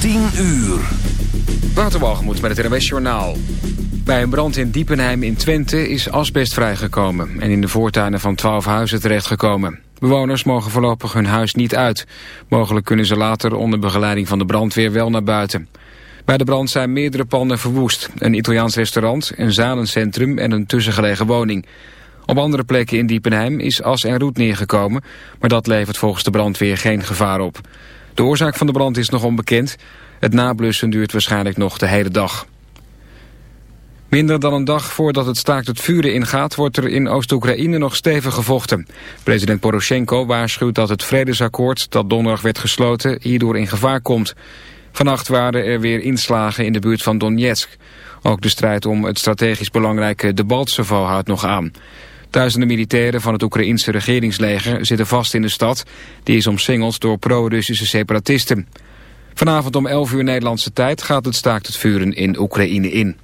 10 uur. Waterwalgemoed met het RWS Journaal. Bij een brand in Diepenheim in Twente is asbest vrijgekomen... en in de voortuinen van 12 huizen terechtgekomen. Bewoners mogen voorlopig hun huis niet uit. Mogelijk kunnen ze later onder begeleiding van de brandweer wel naar buiten. Bij de brand zijn meerdere panden verwoest. Een Italiaans restaurant, een zalencentrum en een tussengelegen woning. Op andere plekken in Diepenheim is as en roet neergekomen... maar dat levert volgens de brandweer geen gevaar op. De oorzaak van de brand is nog onbekend. Het nablussen duurt waarschijnlijk nog de hele dag. Minder dan een dag voordat het staakt het vuren ingaat... wordt er in Oost-Oekraïne nog stevig gevochten. President Poroshenko waarschuwt dat het vredesakkoord... dat donderdag werd gesloten, hierdoor in gevaar komt. Vannacht waren er weer inslagen in de buurt van Donetsk. Ook de strijd om het strategisch belangrijke Debaltsevo houdt nog aan. Duizenden militairen van het Oekraïense regeringsleger zitten vast in de stad. Die is omsingeld door pro-Russische separatisten. Vanavond om 11 uur Nederlandse tijd gaat het staakt het vuren in Oekraïne in.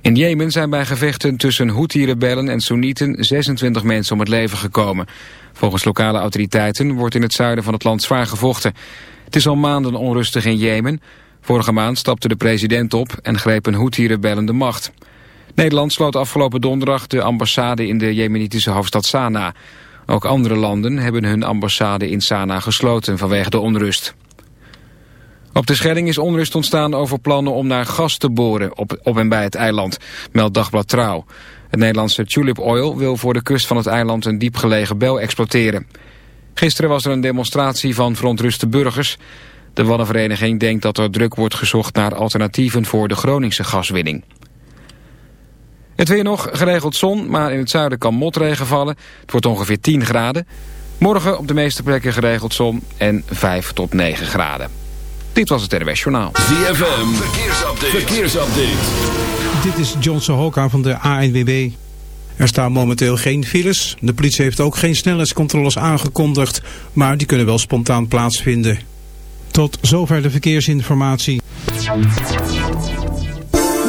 In Jemen zijn bij gevechten tussen Houthi-rebellen en Soenieten 26 mensen om het leven gekomen. Volgens lokale autoriteiten wordt in het zuiden van het land zwaar gevochten. Het is al maanden onrustig in Jemen. Vorige maand stapte de president op en grepen Houthi-rebellen de macht. Nederland sloot afgelopen donderdag de ambassade in de jemenitische hoofdstad Sanaa. Ook andere landen hebben hun ambassade in Sanaa gesloten vanwege de onrust. Op de Schelling is onrust ontstaan over plannen om naar gas te boren op, op en bij het eiland, meldt Dagblad Trouw. Het Nederlandse Tulip Oil wil voor de kust van het eiland een diepgelegen bel exploiteren. Gisteren was er een demonstratie van verontruste burgers. De Waddenvereniging denkt dat er druk wordt gezocht naar alternatieven voor de Groningse gaswinning. Het weer nog, geregeld zon, maar in het zuiden kan motregen vallen. Het wordt ongeveer 10 graden. Morgen op de meeste plekken geregeld zon en 5 tot 9 graden. Dit was het NWS Journaal. ZFM, verkeersupdate. verkeersupdate. Dit is John Sohoka van de ANWB. Er staan momenteel geen files. De politie heeft ook geen snelheidscontroles aangekondigd, maar die kunnen wel spontaan plaatsvinden. Tot zover de verkeersinformatie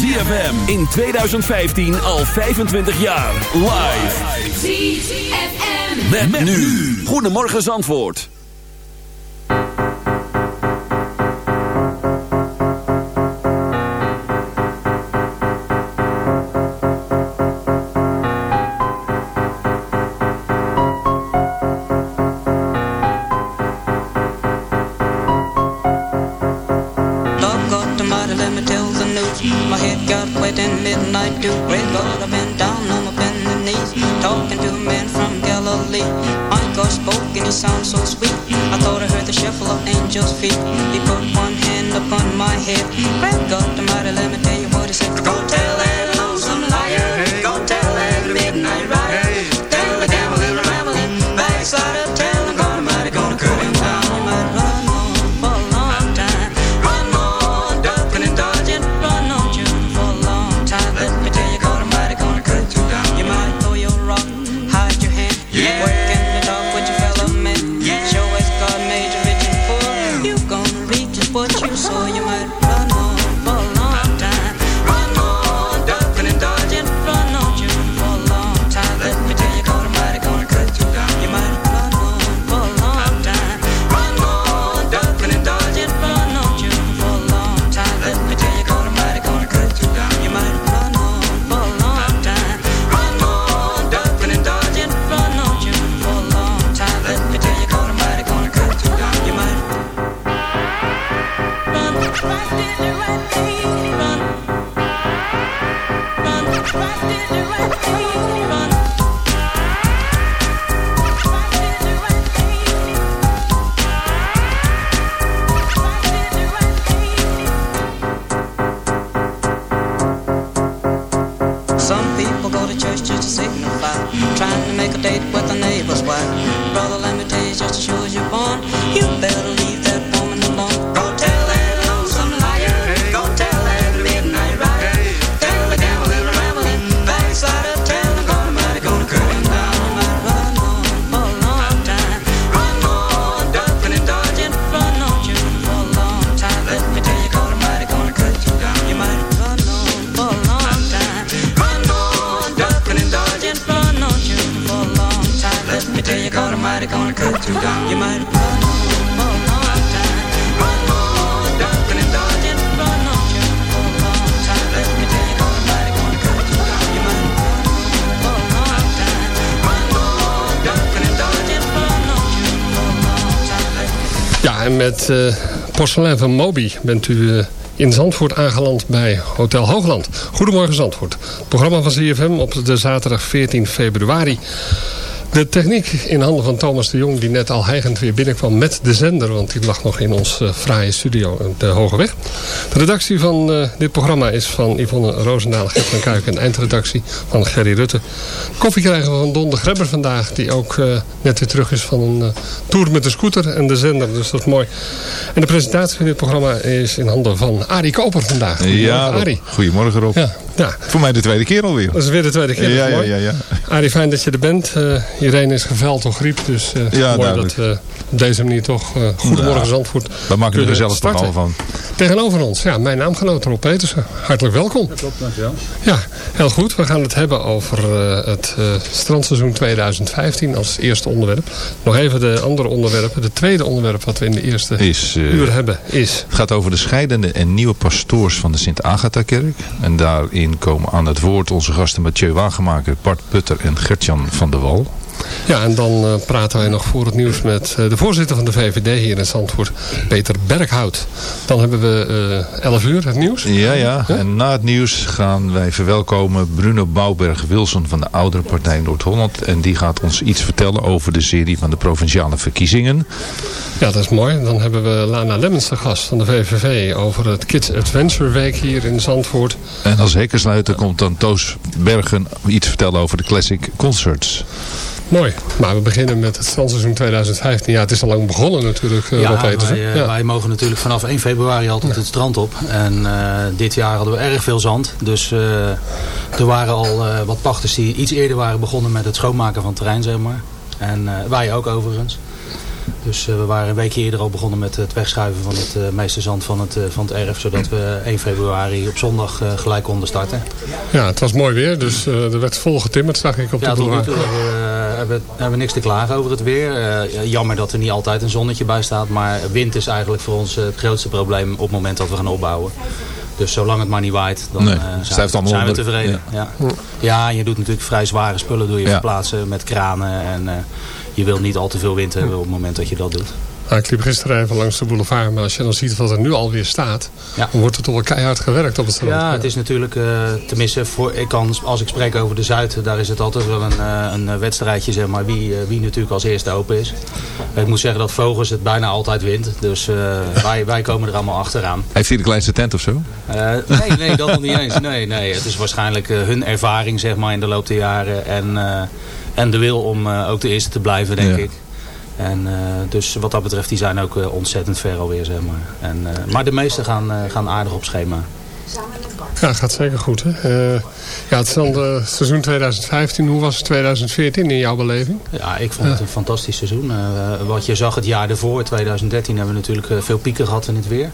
ZFM in 2015 al 25 jaar. Live. ZFM. Met, met nu. Goedemorgen Zandvoort. Met eh Porselein van Moby bent u eh, in Zandvoort aangeland bij Hotel Hoogland. Goedemorgen Zandvoort. Het programma van CFM op de zaterdag 14 februari. De techniek in handen van Thomas de Jong die net al heigend weer binnenkwam met de zender. Want die lag nog in ons eh, fraaie studio de Hoge Weg. De redactie van dit programma is van Yvonne Roosendaal, Gert van Kuik en eindredactie van Gerry Rutte. Koffie krijgen we van Don de Grebber vandaag. Die ook eh, net weer terug is van een eh, tour met de scooter en de zender. Dus dat is mooi. En de presentatie van dit programma is in handen van Arie Koper vandaag. Goedemorgen, Ja. Arie. Goedemorgen Rob. Ja, ja, Voor mij de tweede keer alweer. dat is weer de tweede keer. Ja, ja, ja, ja. Arie, fijn dat je er bent. Uh, iedereen is geveld door griep. Dus eh, Ja, mooi duidelijk. dat we op deze manier toch uh, Goedemorgen Ja. Zandvoort We maken er kunnen zelf starten. verhaal van. Tegenover ons, ja, mijn naamgenoot Rob Petersen. Hartelijk welkom. Klopt, dankjewel. Ja, heel goed. We gaan het hebben over eh, het eh, strandseizoen 2015 als eerste onderwerp. Nog even de andere onderwerpen. De tweede onderwerp wat we in de eerste Is, eh, uur hebben is... Het gaat over de scheidende en nieuwe pastoors van de Sint-Agatha-kerk. En daarin komen aan het woord onze gasten Mathieu Wagenmaker, Bart Putter en Gertjan van der Wal. Ja, en dan eh, praten wij nog voor het nieuws met eh, de voorzitter van de VVD hier in Zandvoort, Peter Berghout. Dan hebben we eh 11 uur het nieuws. Ja, ja. En na het nieuws gaan wij verwelkomen Bruno Bouwberg-Wilson van de oudere partij Noord-Holland. En die gaat ons iets vertellen over de serie van de provinciale verkiezingen. Ja, dat is mooi. Dan hebben we Lana Lemmens de gast van de VVV over het Kids Adventure Week hier in Zandvoort. En als hekkensluiter komt dan Toos Bergen iets vertellen over de Classic Concerts. Mooi. Maar we beginnen met het strandseizoen 2015. Ja, het is al lang begonnen natuurlijk, eh, Ja, wij, eh, Ja. wij mogen natuurlijk vanaf 1 februari altijd het strand op. En eh, dit jaar hadden we erg veel zand. Dus er waren al wat pachters die iets eerder waren begonnen met het schoonmaken van het terrein, zeg maar. En wij ook overigens. Dus eh, we waren een weekje eerder al begonnen met het wegschuiven van het eh, meeste zand van het, eh, van het erf. Zodat we 1 februari op zondag gelijk konden starten. ja, het was mooi weer, dus eh, er werd vol getimmerd, zag ik op Ja, de tot nu boulevard. toe hebben we, eh, hebben, hebben we niks te klagen over het weer. Eh, jammer dat er niet altijd een zonnetje bij staat. Maar wind is eigenlijk voor ons het grootste probleem op het moment dat we gaan opbouwen. Dus zolang het maar niet waait, dan Nee, eh, zijn, blijft allemaal zijn we tevreden. Ja. Ja. en je doet natuurlijk vrij zware spullen doe je Ja. verplaatsen met kranen. En eh, je wil niet al te veel wind hebben op het moment dat je dat doet. Ik liep gisteren even langs de boulevard, maar als je dan ziet wat er nu alweer staat, Ja. dan wordt er toch wel keihard gewerkt op het strand. Ja, het is natuurlijk, eh, tenminste, voor, ik kan, als ik spreek over de Zuid, daar is het altijd wel een, eh, een wedstrijdje, zeg maar, wie, eh, wie natuurlijk als eerste open is. Ik moet zeggen dat Vogels het bijna altijd wint, dus eh, wij, wij komen er allemaal achteraan. Heeft hij de kleinste tent of zo? Eh, nee, nee, dat nog niet eens. Nee, nee, het is waarschijnlijk eh, hun ervaring, zeg maar, in de loop der jaren en, eh, en de wil om eh, ook de eerste te blijven, denk Ja. ik. En, eh, dus wat dat betreft, die zijn ook eh, ontzettend ver alweer, zeg maar. En, maar de meesten gaan, gaan aardig op schema. Ja, gaat zeker goed. Hè? Ja, het strandseizoen 2015, hoe was het 2014 in jouw beleving? Ja, ik vond het een fantastisch seizoen. Wat je zag het jaar ervoor, 2013, hebben we natuurlijk veel pieken gehad in het weer.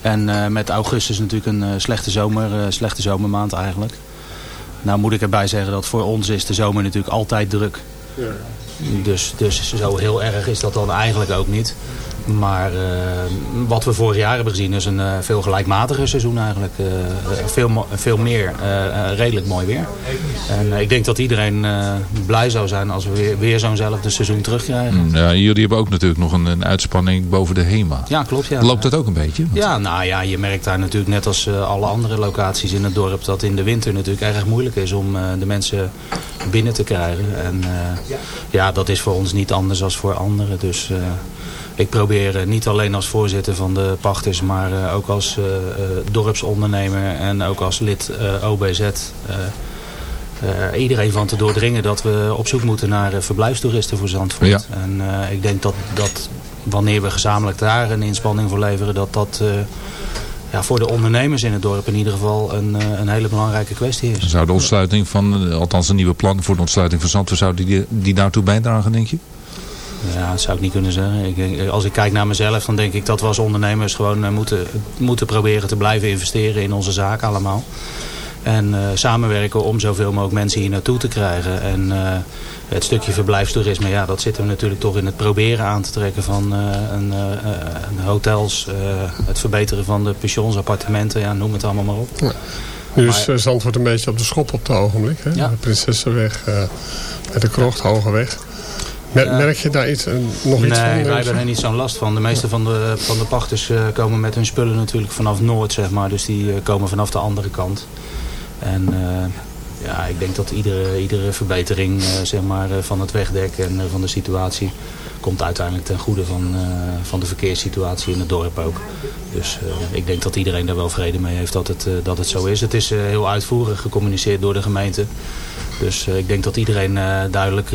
En met augustus natuurlijk een slechte, zomer, slechte zomermaand eigenlijk. Nou moet ik erbij zeggen dat voor ons is de zomer natuurlijk altijd druk. Dus, dus zo heel erg is dat dan eigenlijk ook niet. Maar eh, wat we vorig jaar hebben gezien is een eh, veel gelijkmatiger seizoen eigenlijk. Eh, veel, veel meer redelijk mooi weer. En ik denk dat iedereen blij zou zijn als we weer, weer zo'nzelfde seizoen terugkrijgen. Ja, jullie hebben ook natuurlijk nog een, een uitspanning boven de HEMA. Ja, klopt. Ja. Loopt dat ook een beetje? Ja, nou ja, je merkt daar natuurlijk net als alle andere locaties in het dorp... dat in de winter natuurlijk erg moeilijk is om de mensen binnen te krijgen. En ja, dat is voor ons niet anders dan voor anderen. Dus ik probeer eh, niet alleen als voorzitter van de pachters... maar eh, ook als eh, dorpsondernemer en ook als lid OBZ... iedereen van te doordringen dat we op zoek moeten naar uh, verblijfstoeristen voor Zandvoort. Ja. En uh, ik denk dat, dat wanneer we gezamenlijk daar een inspanning voor leveren, dat dat ja, voor de ondernemers in het dorp in ieder geval een, een hele belangrijke kwestie is. Zou de ontsluiting van, althans een nieuwe plan voor de ontsluiting van Zandvoort, zou die, die daartoe bijdragen denk je? Ja, dat zou ik niet kunnen zeggen. Ik, als ik kijk naar mezelf, dan denk ik dat we als ondernemers gewoon moeten, moeten proberen te blijven investeren in onze zaak allemaal. En uh, samenwerken om zoveel mogelijk mensen hier naartoe te krijgen. En uh, het stukje verblijfstoerisme, ja, dat zitten we natuurlijk toch in het proberen aan te trekken van uh, een, hotels. het verbeteren van de pensions, appartementen, ja, noem het allemaal maar op. Ja. Nu is Zandvoort een beetje op de schop op het ogenblik. Hè? Ja. De Prinsessenweg, met de krocht, Hoge Weg. Merk je daar iets, nog iets nee, van? wij hebben er niet zo'n last van. De meeste van de, van de pachters komen met hun spullen natuurlijk vanaf Noord, zeg maar. Dus die komen vanaf de andere kant. En ja, ik denk dat iedere, iedere verbetering zeg maar, van het wegdek en van de situatie komt uiteindelijk ten goede van, van de verkeerssituatie in het dorp ook. Dus ik denk dat iedereen daar wel vrede mee heeft dat het, dat het zo is. Het is heel uitvoerig gecommuniceerd door de gemeente. Dus ik denk dat iedereen duidelijk,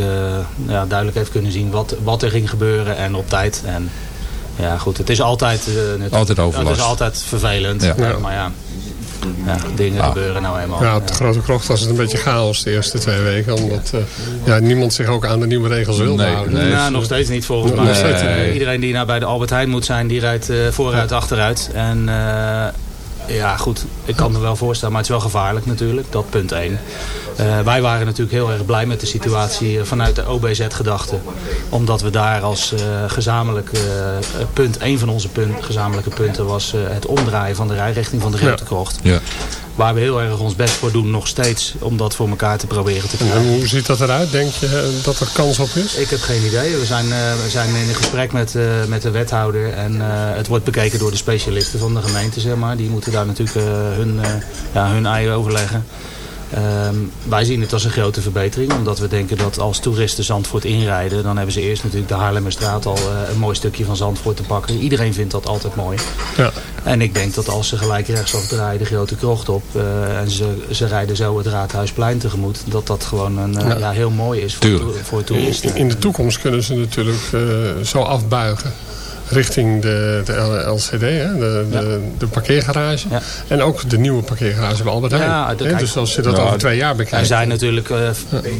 ja, duidelijk heeft kunnen zien wat, wat er ging gebeuren en op tijd. En ja, goed, het is altijd, het, altijd overlast. Het is altijd vervelend. Ja. Maar ja, ja, dingen gebeuren nou eenmaal. Ja, op de Grote Krocht was het een beetje chaos de eerste twee weken. Omdat uh, ja, niemand zich ook aan de nieuwe regels wil nee, houden. Nee, nou, nog steeds niet volgens mij. Nee. Iedereen die nou bij de Albert Heijn moet zijn, die rijdt uh, vooruit, achteruit. En uh, ja, goed, ik kan me wel voorstellen, maar het is wel gevaarlijk natuurlijk. Dat punt 1. Uh, wij waren natuurlijk heel erg blij met de situatie vanuit de OBZ-gedachte. Omdat we daar als uh, gezamenlijk uh, punt, een van onze punt, gezamenlijke punten was het omdraaien van de rijrichting van de Grote Krocht. Ja. Waar we heel erg ons best voor doen, nog steeds, om dat voor elkaar te proberen te krijgen. En hoe ziet dat eruit? Denk je dat er kans op is? Ik heb geen idee. We zijn, we zijn in een gesprek met, met de wethouder en het wordt bekeken door de specialisten van de gemeente, zeg maar. Die moeten daar natuurlijk hun, ja, hun ei overleggen. Um, wij zien het als een grote verbetering. Omdat we denken dat als toeristen Zandvoort inrijden. Dan hebben ze eerst natuurlijk de Haarlemmerstraat al uh, een mooi stukje van Zandvoort te pakken. Iedereen vindt dat altijd mooi. Ja. En ik denk dat als ze gelijk rechtsaf draaien de grote krocht op. Uh, en ze, ze rijden zo het Raadhuisplein tegemoet. Dat dat gewoon een, uh, ja. ja. heel mooi is voor, to voor toeristen. In, in de toekomst kunnen ze natuurlijk zo afbuigen richting de, de LCD, hè? De, ja. de, de, parkeergarage. Ja. En ook de nieuwe parkeergarage bij Albert Heijn. Ja, de, dus als je dat over twee jaar bekijkt. Er zijn natuurlijk, uh,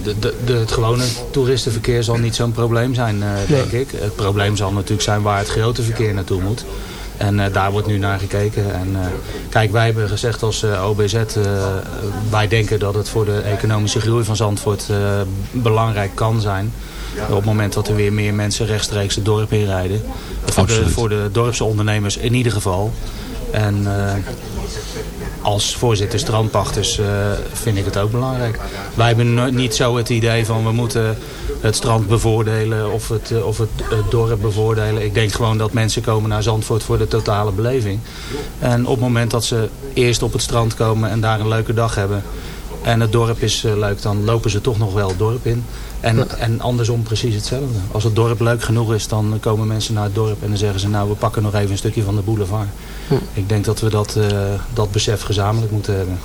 de, de, de, het gewone toeristenverkeer zal niet zo'n probleem zijn, uh, denk ik. Het probleem zal natuurlijk zijn waar het grote verkeer naartoe moet. En uh, daar wordt nu naar gekeken. En, uh, kijk, wij hebben gezegd als uh, OBZ, wij denken dat het voor de economische groei van Zandvoort belangrijk kan zijn. Op het moment dat er weer meer mensen rechtstreeks het dorp inrijden. Voor de, voor de dorpse ondernemers in ieder geval. En uh, als voorzitter strandpachters uh, vind ik het ook belangrijk. Wij hebben niet zo het idee van we moeten het strand bevoordelen of het, uh, of het, het, dorp bevoordelen. Ik denk gewoon dat mensen komen naar Zandvoort voor de totale beleving. En op het moment dat ze eerst op het strand komen en daar een leuke dag hebben... en het dorp is leuk, dan lopen ze toch nog wel het dorp in. En, en andersom precies hetzelfde. Als het dorp leuk genoeg is, dan komen mensen naar het dorp en dan zeggen ze nou we pakken nog even een stukje van de boulevard. Hm. Ik denk dat we dat, uh, dat besef gezamenlijk moeten hebben.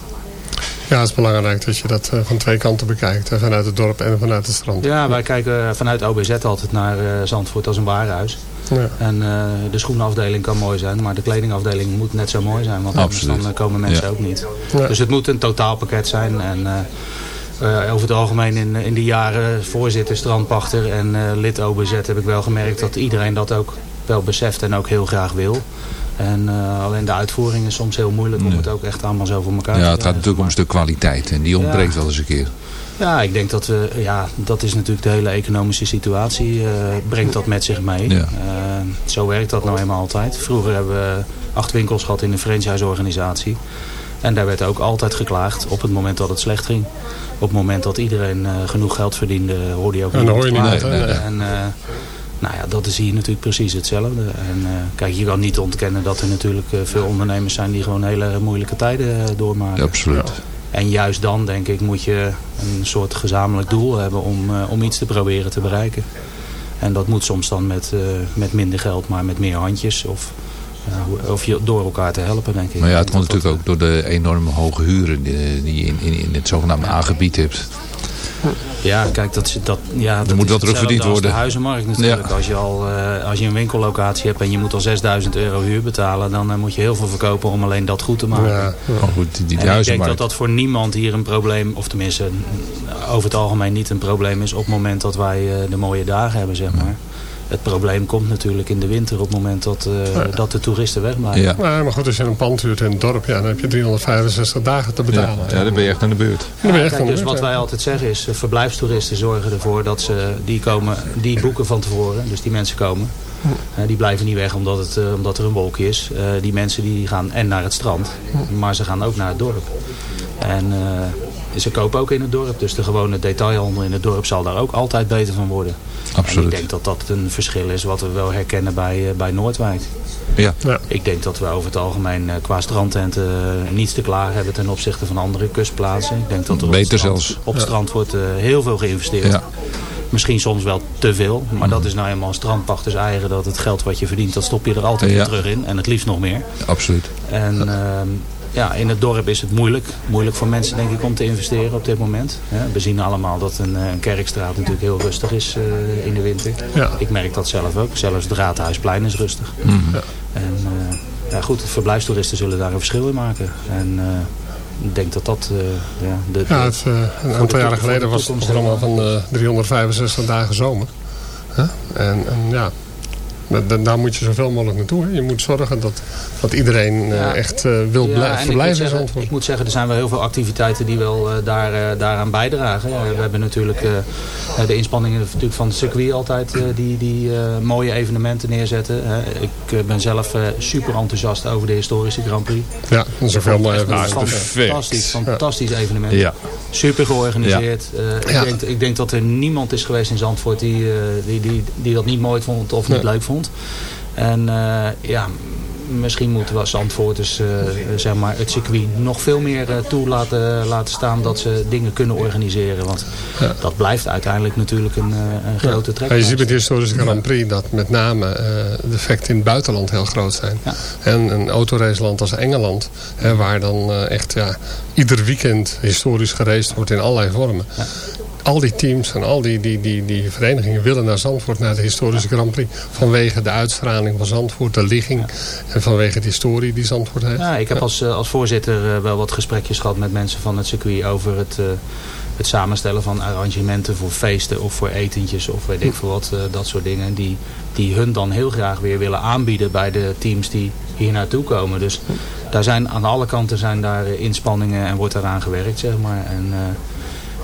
Ja, het is belangrijk dat je dat uh, van twee kanten bekijkt. Hè? Vanuit het dorp en vanuit het strand. Ja, wij kijken vanuit OBZ altijd naar uh, Zandvoort als een warenhuis. Ja. En de schoenafdeling kan mooi zijn, maar de kledingafdeling moet net zo mooi zijn. Want anders dan komen mensen ja. ook niet. Ja. Dus het moet een totaalpakket zijn. En, uh, over het algemeen in, in die jaren voorzitter, strandpachter en uh, lid OBZ heb ik wel gemerkt dat iedereen dat ook wel beseft en ook heel graag wil. En uh, alleen de uitvoering is soms heel moeilijk om Nee. het ook echt allemaal zo voor elkaar Ja, te het gaat natuurlijk om een stuk kwaliteit. En die ontbreekt wel eens een keer. Ja, ik denk dat we, ja, dat is natuurlijk de hele economische situatie, uh, brengt dat met zich mee. Ja. Uh, zo werkt dat nou eenmaal altijd. Vroeger hebben we acht winkels gehad in een franchise-organisatie. En daar werd ook altijd geklaagd op het moment dat het slecht ging. Op het moment dat iedereen uh, genoeg geld verdiende, hoorde je ook En niet dan hoor je niet klagen. nee, nee, nee. En, uh, nou ja, dat is hier natuurlijk precies hetzelfde. En uh, kijk, je kan niet ontkennen dat er natuurlijk uh, veel ondernemers zijn die gewoon hele moeilijke tijden uh, doormaken. Ja, absoluut. En juist dan, denk ik, moet je een soort gezamenlijk doel hebben om, uh, om iets te proberen te bereiken. En dat moet soms dan met, uh, met minder geld, maar met meer handjes. Of of je, door elkaar te helpen, denk ik. Maar ja, het komt natuurlijk ook door de enorme hoge huren die die je in, in, in het zogenaamde A-gebied hebt. Ja, kijk, dat, dat, ja, dat moet wel terugverdiend worden. de huizenmarkt natuurlijk. Ja. Als, je al, eh, als je een winkellocatie hebt en je moet al 6000 euro huur betalen... dan eh, moet je heel veel verkopen om alleen dat goed te maken. Ja, goed, die, die En ik denk huizenmarkt. dat dat voor niemand hier een probleem, of tenminste over het algemeen niet een probleem is... op het moment dat wij eh, de mooie dagen hebben, zeg maar. Het probleem komt natuurlijk in de winter op het moment dat, eh, dat de toeristen wegblijven. Ja. maar, maar goed, als je een pand huurt in het dorp, ja, dan heb je 365 dagen te Ja, betalen. ja, dan ben je echt aan de beurt. Dan ben je echt Kijk, aan de dus wat ja. wij altijd zeggen is, eh, verblijfstoeristen zorgen ervoor dat ze, die, komen, die boeken van tevoren, dus die mensen komen. Eh, die blijven niet weg omdat, het, eh, omdat er een wolkje is. Eh, die mensen die gaan en naar het strand, maar ze gaan ook naar het dorp. En eh, ze kopen ook in het dorp, dus de gewone detailhandel in het dorp zal daar ook altijd beter van worden. En Absoluut. ik denk dat dat een verschil is wat we wel herkennen bij, eh, bij Noordwijk. Ja. Ja. Ik denk dat we over het algemeen eh, qua strandtenten eh, niets te klagen hebben ten opzichte van andere kustplaatsen. Ik denk dat er op Beter het strand, zelfs. Op het strand wordt heel veel geïnvesteerd. Ja. Misschien soms wel te veel. Maar dat is nou eenmaal een strandpachters eigen. Dat het geld wat je verdient, dat stop je er altijd Ja. weer terug in. En het liefst nog meer. Absoluut. En ehm, ja, in het dorp is het moeilijk. Moeilijk voor mensen denk ik om te investeren op dit moment. Ja, we zien allemaal dat een, eh, een kerkstraat natuurlijk heel rustig is eh, in de winter. Ja. Ik merk dat zelf ook. Zelfs het Raadhuisplein is rustig. Mhm. En eh, ja, goed, verblijfstoeristen zullen daar een verschil in maken. En ik denk dat dat ja, de, Ja, het, een aantal jaren geleden was het programma van helemaal. eh 365 dagen zomer. En, en ja, da- da- daar moet je zoveel mogelijk naartoe. Hè? Je moet zorgen dat, dat iedereen eh, Ja. echt eh, wil Ja, blij- en ik moet verblijven in zeggen- Zandvoort. Ik moet zeggen, er zijn wel heel veel activiteiten die wel eh, daar, eh, daaraan bijdragen. Ja, we hebben natuurlijk de inspanningen natuurlijk van het circuit altijd die, die eh, mooie evenementen neerzetten. hè. ik eh, ben zelf eh, super enthousiast over de historische Grand Prix. Ja, dat is een veel mooier. Echt een perfect. fantastisch, fantastisch evenement. Ja. Super georganiseerd. Eh, ik, denk, ik denk dat er niemand is geweest in Zandvoort die, eh, die, die, die dat niet mooi vond of niet leuk vond. En eh, ja, misschien moeten we Zandvoorters eh, zeg maar het circuit nog veel meer eh, toe laten, laten staan dat ze dingen kunnen organiseren. Want Ja. dat blijft uiteindelijk natuurlijk een, een grote trek. Ja, je ziet met de historische Grand Prix dat met name de effecten in het buitenland heel groot zijn. Ja. En een autoraceland als Engeland, hè, waar dan echt ja, ieder weekend historisch geraced wordt in allerlei vormen. Al die teams en al die, die, die, die verenigingen willen naar Zandvoort, naar de historische Grand Prix. Vanwege de uitstraling van Zandvoort, de ligging en vanwege de historie die Zandvoort heeft. Ja, ik heb als, eh, als voorzitter eh, wel wat gesprekjes gehad met mensen van het circuit over het, eh, het samenstellen van arrangementen voor feesten of voor etentjes of weet ik veel wat, dat soort dingen. Die, die hun dan heel graag weer willen aanbieden bij de teams die hier naartoe komen. Dus daar zijn, aan alle kanten zijn daar inspanningen en wordt daaraan gewerkt, zeg maar. En,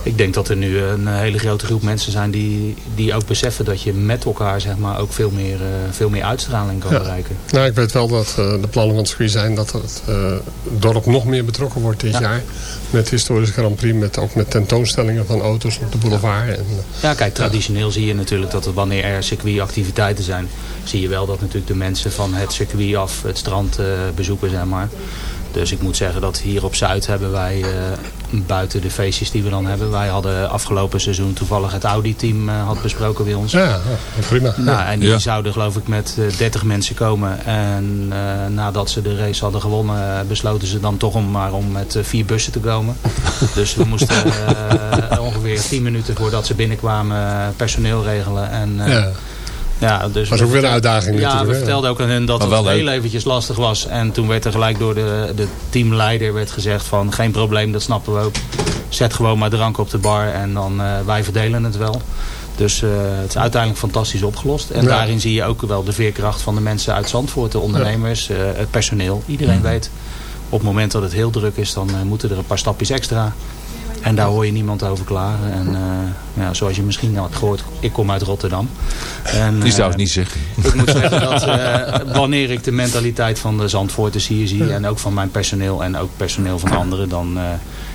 ik denk dat er nu een hele grote groep mensen zijn die, die ook beseffen dat je met elkaar zeg maar, ook veel meer, eh, veel meer uitstraling kan Ja. bereiken. Nou, ik weet wel dat eh, de plannen van het circuit zijn dat het eh, dorp nog meer betrokken wordt dit Ja. jaar. Met historische Grand Prix, met, ook met tentoonstellingen van auto's op de boulevard. En, eh, Ja, kijk, traditioneel zie je natuurlijk dat er, wanneer er circuitactiviteiten zijn, zie je wel dat natuurlijk de mensen van het circuit af het strand eh, bezoeken, zeg maar. Dus ik moet zeggen dat hier op Zuid hebben wij, eh, buiten de feestjes die we dan hebben, wij hadden afgelopen seizoen toevallig het Audi-team eh, had besproken bij ons. ja, ja, prima. Nou, en die Ja. zouden geloof ik met eh, 30 mensen komen. En eh, nadat ze de race hadden gewonnen, eh, besloten ze dan toch om maar om met eh, vier bussen te komen. dus we moesten eh, ongeveer 10 minuten voordat ze binnenkwamen eh, personeel regelen. En, eh, ja. Ja, dus Was we ook weer een uitdaging Ja, natuurlijk, we vertelden ook aan hen dat het heel eventjes lastig was. En toen werd er gelijk door de, de teamleider werd gezegd van geen probleem, dat snappen we ook. Zet gewoon maar drank op de bar en dan eh, wij verdelen het wel. Dus eh, het is uiteindelijk fantastisch opgelost. En Ja. daarin zie je ook wel de veerkracht van de mensen uit Zandvoort. De ondernemers, eh, het personeel. Iedereen weet, op het moment dat het heel druk is, dan moeten er een paar stapjes extra. En daar hoor je niemand over klagen. En eh, ja, zoals je misschien had gehoord, ik kom uit Rotterdam. En, Die eh, zou het niet zeggen. ik moet zeggen dat eh, wanneer ik de mentaliteit van de Zandvoorters hier zie... en ook van mijn personeel en ook personeel van anderen... dan eh,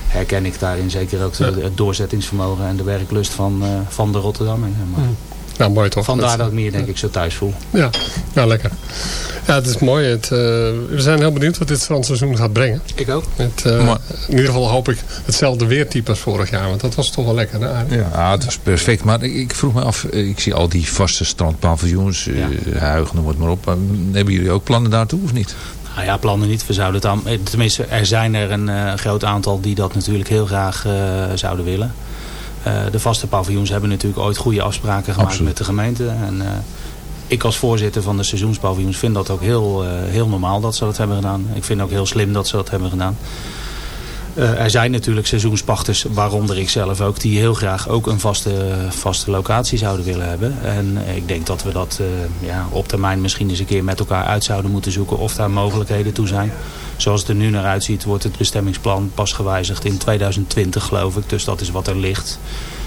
herken ik daarin zeker ook de- het doorzettingsvermogen en de werklust van, eh, van de Rotterdammer. Maar. Nou, mooi toch? Vandaar dat ik meer denk ik zo thuis voel. Ja, nou lekker. Ja, het is mooi. Het, uh, we zijn heel benieuwd wat dit strandseizoen gaat brengen. Ik ook. Het, uh, in ieder geval hoop ik hetzelfde weertype als vorig jaar. Want dat was toch wel lekker. Hè? Ja, het was perfect. Maar ik, ik, vroeg me af. Ik zie al die vaste strandpaviljoens. Ja. Uh, Huigen, noem het maar op. hebben jullie ook plannen daartoe of niet? Nou ja, plannen niet. We zouden het dan, tenminste, er zijn er een uh, groot aantal die dat natuurlijk heel graag uh, zouden willen. Uh, de vaste paviljoens hebben natuurlijk ooit goede afspraken gemaakt Absoluut. met de gemeente. En ik als voorzitter van de seizoenspaviljoens vind dat ook heel, heel normaal dat ze dat hebben gedaan. Ik vind ook heel slim dat ze dat hebben gedaan. Uh, er zijn natuurlijk seizoenspachters, waaronder ik zelf ook, die heel graag ook een vaste, vaste locatie zouden willen hebben. En ik denk dat we dat uh, ja, op termijn misschien eens een keer met elkaar uit zouden moeten zoeken of daar mogelijkheden toe zijn. Zoals het er nu naar uitziet wordt het bestemmingsplan pas gewijzigd in 2020 geloof ik, dus dat is wat er ligt.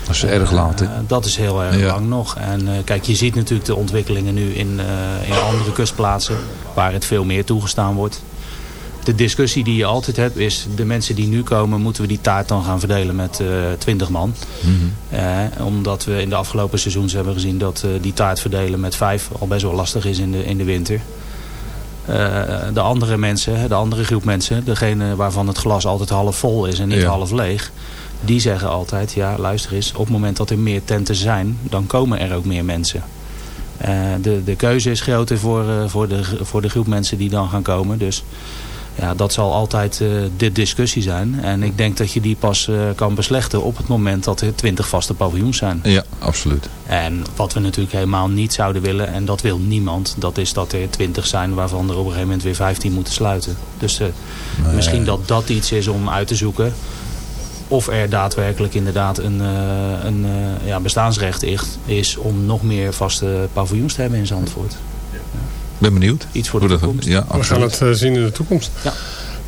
Dat is erg laat hè? Uh, dat is heel erg ja. lang nog. En kijk, je ziet natuurlijk de ontwikkelingen nu in, in andere kustplaatsen waar het veel meer toegestaan wordt de discussie die je altijd hebt is... de mensen die nu komen, moeten we die taart dan gaan verdelen met twintig uh, man. Mm -hmm. uh, omdat we in de afgelopen seizoens hebben gezien... dat uh, die taart verdelen met vijf al best wel lastig is in de, in de winter. de andere mensen, de andere groep mensen... degene waarvan het glas altijd half vol is en niet ja. half leeg... die zeggen altijd, ja luister eens... op het moment dat er meer tenten zijn, dan komen er ook meer mensen. de, de keuze is groter voor, voor, de, voor de groep mensen die dan gaan komen. Dus ja, dat zal altijd uh, de discussie zijn. En ik denk dat je die pas uh, kan beslechten op het moment dat er twintig vaste paviljoens zijn. Ja, absoluut. En wat we natuurlijk helemaal niet zouden willen, en dat wil niemand, dat is dat er twintig zijn waarvan er op een gegeven moment weer 15 moeten sluiten. Dus nee. misschien dat dat iets is om uit te zoeken. Of er daadwerkelijk inderdaad een, een ja, bestaansrecht is om nog meer vaste paviljoens te hebben in Zandvoort ben benieuwd. Iets voor de toekomst. Ja, we gaan het uh, zien in de toekomst. Ja.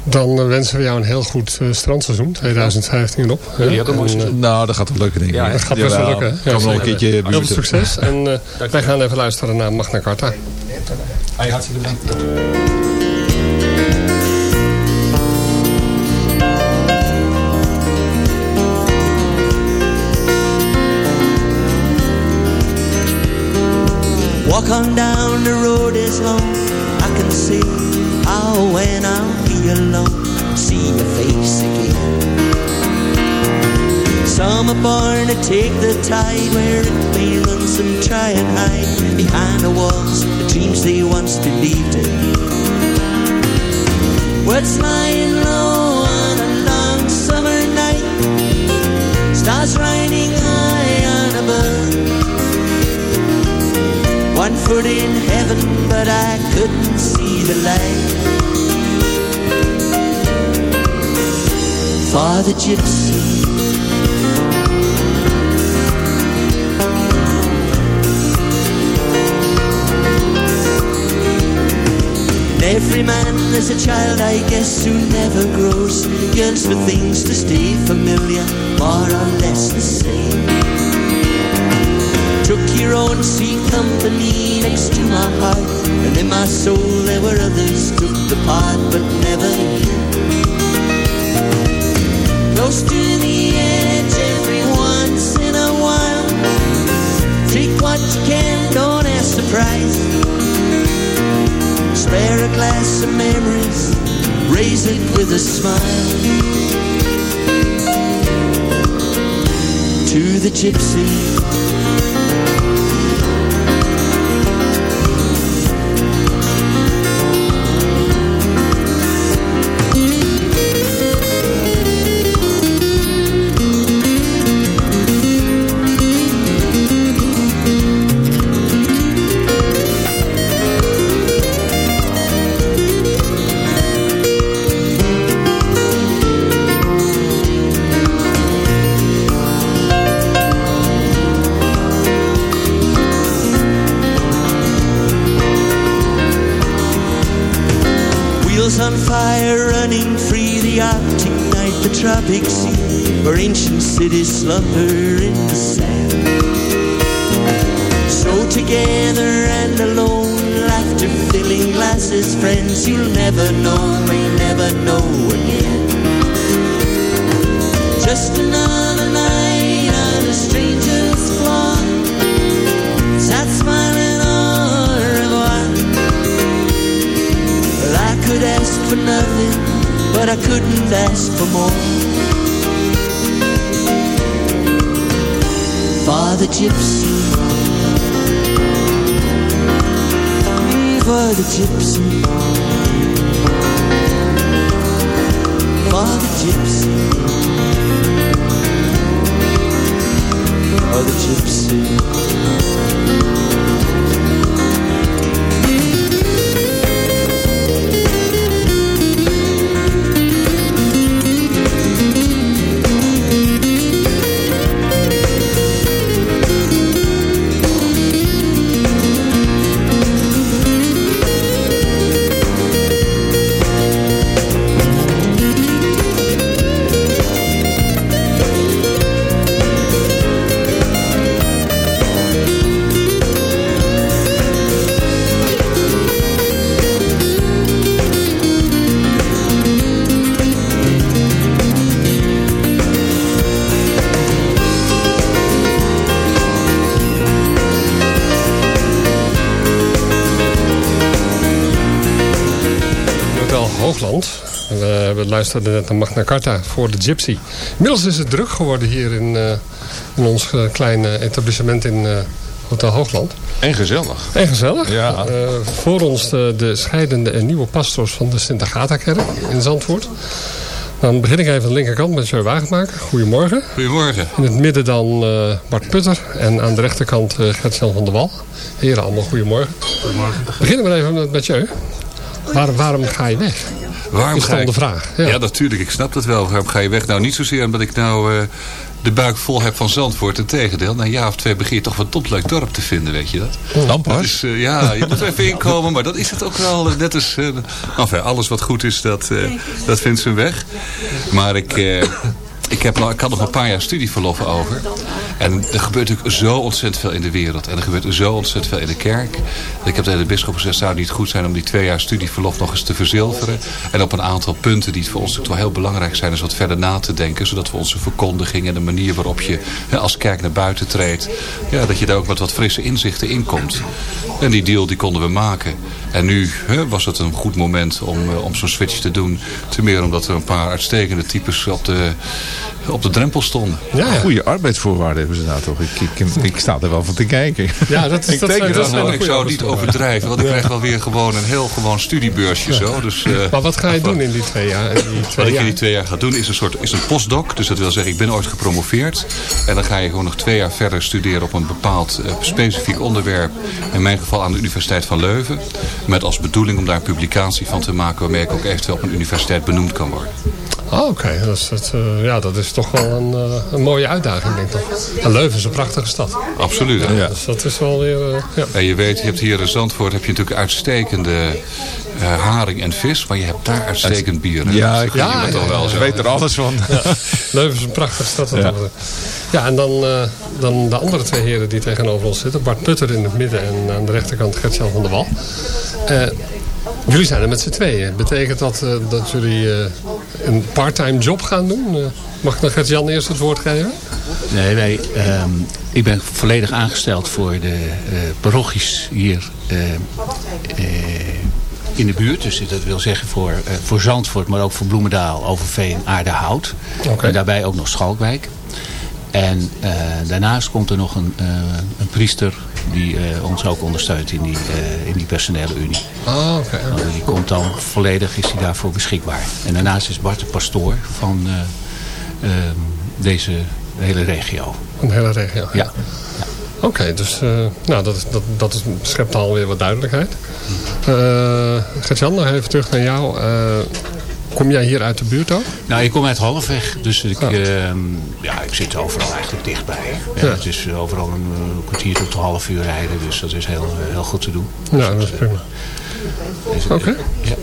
Dan uh, wensen we jou een heel goed uh, strandseizoen 2015 op. Jullie ook een mooi seizoen. Nou, dat gaat wel lukken denk ik. Ja, dat gaat best wel lukken. Ja, kan nog een keertje Heel veel succes. En wij gaan even luisteren naar Magna Carta. Hey, hartstikke bedankt. Walk on down long I can see how when I'll be alone see your face again. Some are born to take the tide where it may run, some try and hide behind the walls, the dreams they once believed in. Words lying low on a long summer night, stars riding Foot in heaven, but I couldn't see the light. For the gypsy. Every man is a child, I guess, who never grows. Yearns for things to stay familiar, more or less the same took your own seat company next to my heart. And in my soul there were others took the part but never you Close to the edge every once in a while. Take what you can, don't ask the price. Spare a glass of memories, raise it with a smile. To the gypsy tropic sea Where ancient cities slumber in the sand. So together and alone Laughter filling glasses Friends you'll never know May never know again. Just another night on a stranger's floor Sat smiling all revoir well, I could ask for nothing forevermore. Father Gypsy, Father Gypsy, Father Gypsy, Father Gypsy. Luisterden net naar Magna Carta voor de Gypsy. Inmiddels is het druk geworden hier in, eh, in ons eh, kleine etablissement in eh, Hotel Hoogland. En gezellig. En gezellig. Ja. Eh, voor ons de, de scheidende en nieuwe pastors van de Sint Agatha-kerk in Zandvoort. Dan begin ik even aan de linkerkant met Jeu Wagenmaker. Goedemorgen. Goedemorgen. In het midden dan eh, Bart Putter en aan de rechterkant uh, Gert-Jan van der Wal. Heren, allemaal goedemorgen. Goedemorgen. Beginnen we even met. Waar, waarom ga je weg? Waarom is dan de vraag. Ja. natuurlijk. Ik snap dat wel. Waarom ga je weg? Nou, niet zozeer omdat ik nou uh, de buik vol heb van Zandvoort. Integendeel, na een jaar of twee begin je toch wat topleuk dorp te vinden, weet je dat? Dan pas? Dus, uh, ja, je moet er even inkomen, maar dat is het ook wel. Net als, uh, enfin, alles wat goed is, dat, dat vindt zijn weg. Maar ik... Ik, heb, ik had nog een paar jaar studieverlof over. En er gebeurt natuurlijk zo ontzettend veel in de wereld. En er gebeurt zo ontzettend veel in de kerk. Ik heb tegen de bisschop gezegd, zou het niet goed zijn om die twee jaar studieverlof nog eens te verzilveren. En op een aantal punten die voor ons natuurlijk wel heel belangrijk zijn, is wat verder na te denken. Zodat we onze verkondiging en de manier waarop je als kerk naar buiten treedt. Ja, dat je daar ook met wat frisse inzichten in komt. En die deal die konden we maken. En nu was het een goed moment om, om zo'n switch te doen. Ten meer omdat er een paar uitstekende types op de, op de drempel stonden. Ja, ja. Goede arbeidsvoorwaarden hebben ze daar toch. Ik, ik, ik, sta er wel van te kijken. Ja, dat is, ik dat denk dat nou, Ik zou niet overdrijven, want ik krijg wel weer gewoon een heel gewoon studiebeursje. Zo. Dus, uh, maar wat ga je doen in die twee jaar? Die twee wat ik in die twee jaar ga doen is een soort is een postdoc. Dus dat wil zeggen, ik ben ooit gepromoveerd. En dan ga je gewoon nog twee jaar verder studeren op een bepaald uh, specifiek onderwerp. In mijn geval aan de Universiteit van Leuven. Met als bedoeling om daar een publicatie van te maken waarmee ik ook eventueel op een universiteit benoemd kan worden. Oh, Oké, okay. dat, dat, uh, ja, dat is toch wel een, uh, een mooie uitdaging, denk ik toch. En Leuven is een prachtige stad. Absoluut. Ja, Dus dat is wel weer... Uh, ja. En je weet, je hebt hier in Zandvoort heb je natuurlijk uitstekende haring en vis. Maar je hebt daar uitstekend bier. Hè? Ja, ik ja, ja, wel zo. weet er alles van. Ja. Leuven is een prachtige stad. Ja, ja en dan, dan de andere twee heren die tegenover ons zitten. Bart Putter in het midden en aan de rechterkant Gertjan van der Wal. Jullie zijn er met z'n tweeën. Betekent dat uh, dat jullie uh, een parttime job gaan doen? Uh, mag ik dan Gert-Jan eerst het woord geven? Nee, wij, um, ik ben volledig aangesteld voor de parochies hier in de buurt. Dus dat wil zeggen voor, voor Zandvoort, maar ook voor Bloemendaal, Overveen, Aardehout. Okay. En daarbij ook nog Schalkwijk. En daarnaast komt er nog een, een priester die uh, ons ook ondersteunt in die, uh, in die personele unie. Oh, okay. uh, die komt dan volledig, is hij daarvoor beschikbaar. En daarnaast is Bart de pastoor van deze hele regio. De hele regio? Ja. ja. Oké, okay, dus nou, dat, dat, dat schept alweer wat duidelijkheid. Gert-Jan, nog even terug naar jou. Kom jij hier uit de buurt ook? Nou, ik kom uit Halfweg. Dus ik, oh. uh, ja, ik zit overal eigenlijk dichtbij. Ja. Het is overal een uh, kwartier tot een half uur rijden. Dus dat is heel, uh, heel goed te doen. Ja, dat is prima. Oké. Okay. Ja.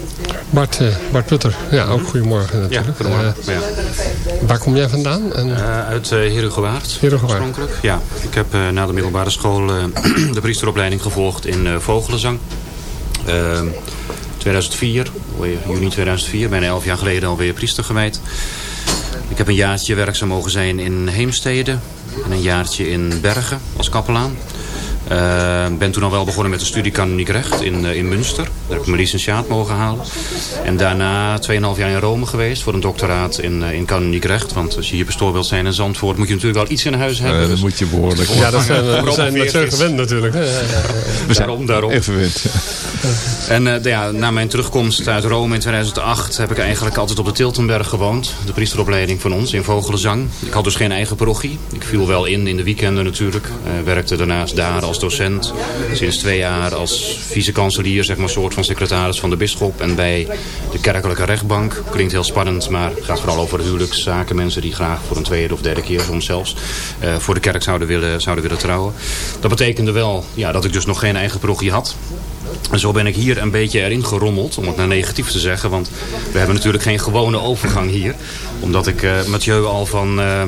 Bart, Bart Putter, ja, ook goedemorgen natuurlijk. Ja, goedemorgen. Ja. Waar kom jij vandaan? En... uit uh, Herugewaard. Herugewaard. Ja, ik heb na de middelbare school de priesteropleiding gevolgd in vogelenzang. 2004, juni 2004, bijna elf jaar geleden alweer priester gewijd. Ik heb een jaartje werkzaam mogen zijn in Heemstede en een jaartje in Bergen als kapelaan. Uh, ben toen al wel begonnen met de studie kanoniek recht in, uh, in Münster. Daar heb ik mijn licentiaat mogen halen. En daarna 2,5 jaar in Rome geweest voor een doctoraat in, uh, in kanoniek recht. Want als je hier pastoor wilt zijn in Zandvoort moet je natuurlijk wel iets in huis hebben. dat dus moet je behoorlijk. Ja, dat zijn we, we zijn met zo gewend natuurlijk. We zijn daarom, daarom. Even gewend. En ja, na mijn terugkomst uit Rome in 2008 heb ik eigenlijk altijd op de Tiltenberg gewoond. De priesteropleiding van ons in Vogelenzang. Ik had dus geen eigen parochie. Ik viel wel in in de weekenden natuurlijk. werkte daarnaast daar als docent. Sinds twee jaar als vice-kanselier, zeg maar, soort van secretaris van de bisschop. En bij de kerkelijke rechtbank. Klinkt heel spannend, maar het gaat vooral over huwelijkszaken. Mensen die graag voor een tweede of derde keer, soms zelfs, uh, voor de kerk zouden willen, zouden willen trouwen. Dat betekende wel ja, dat ik dus nog geen eigen parochie had. Zo ben ik hier een beetje erin gerommeld, om het naar negatief te zeggen. Want we hebben natuurlijk geen gewone overgang hier. Omdat ik uh, Mathieu al van uh, uh,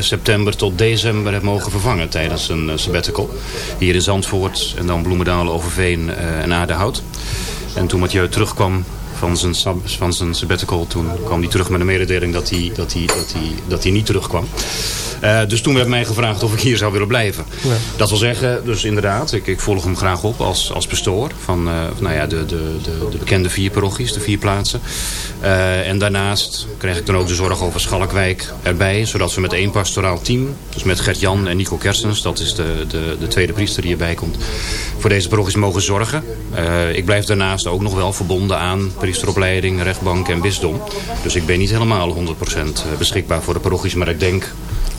september tot december heb mogen vervangen tijdens een uh, sabbatical. Hier in Zandvoort en dan Bloemendaal, Overveen en Aardehout. En toen Mathieu terugkwam van zijn, van zijn sabbatical, toen kwam hij terug met een mededeling dat hij, dat hij, dat hij, dat hij niet terugkwam. Uh, dus toen werd mij gevraagd of ik hier zou willen blijven. Ja. Dat wil zeggen, dus inderdaad, ik, ik volg hem graag op als, als pastoor van uh, nou ja, de, de, de, de, bekende vier parochies, de vier plaatsen. Uh, en daarnaast kreeg ik dan ook de zorg over Schalkwijk erbij, zodat we met één pastoraal team, dus met Gert-Jan en Nico Kerstens, dat is de, de, de tweede priester die erbij komt, voor deze parochies mogen zorgen. ik blijf daarnaast ook nog wel verbonden aan priesteropleiding, rechtbank en bisdom. Dus ik ben niet helemaal 100% beschikbaar voor de parochies, maar ik denk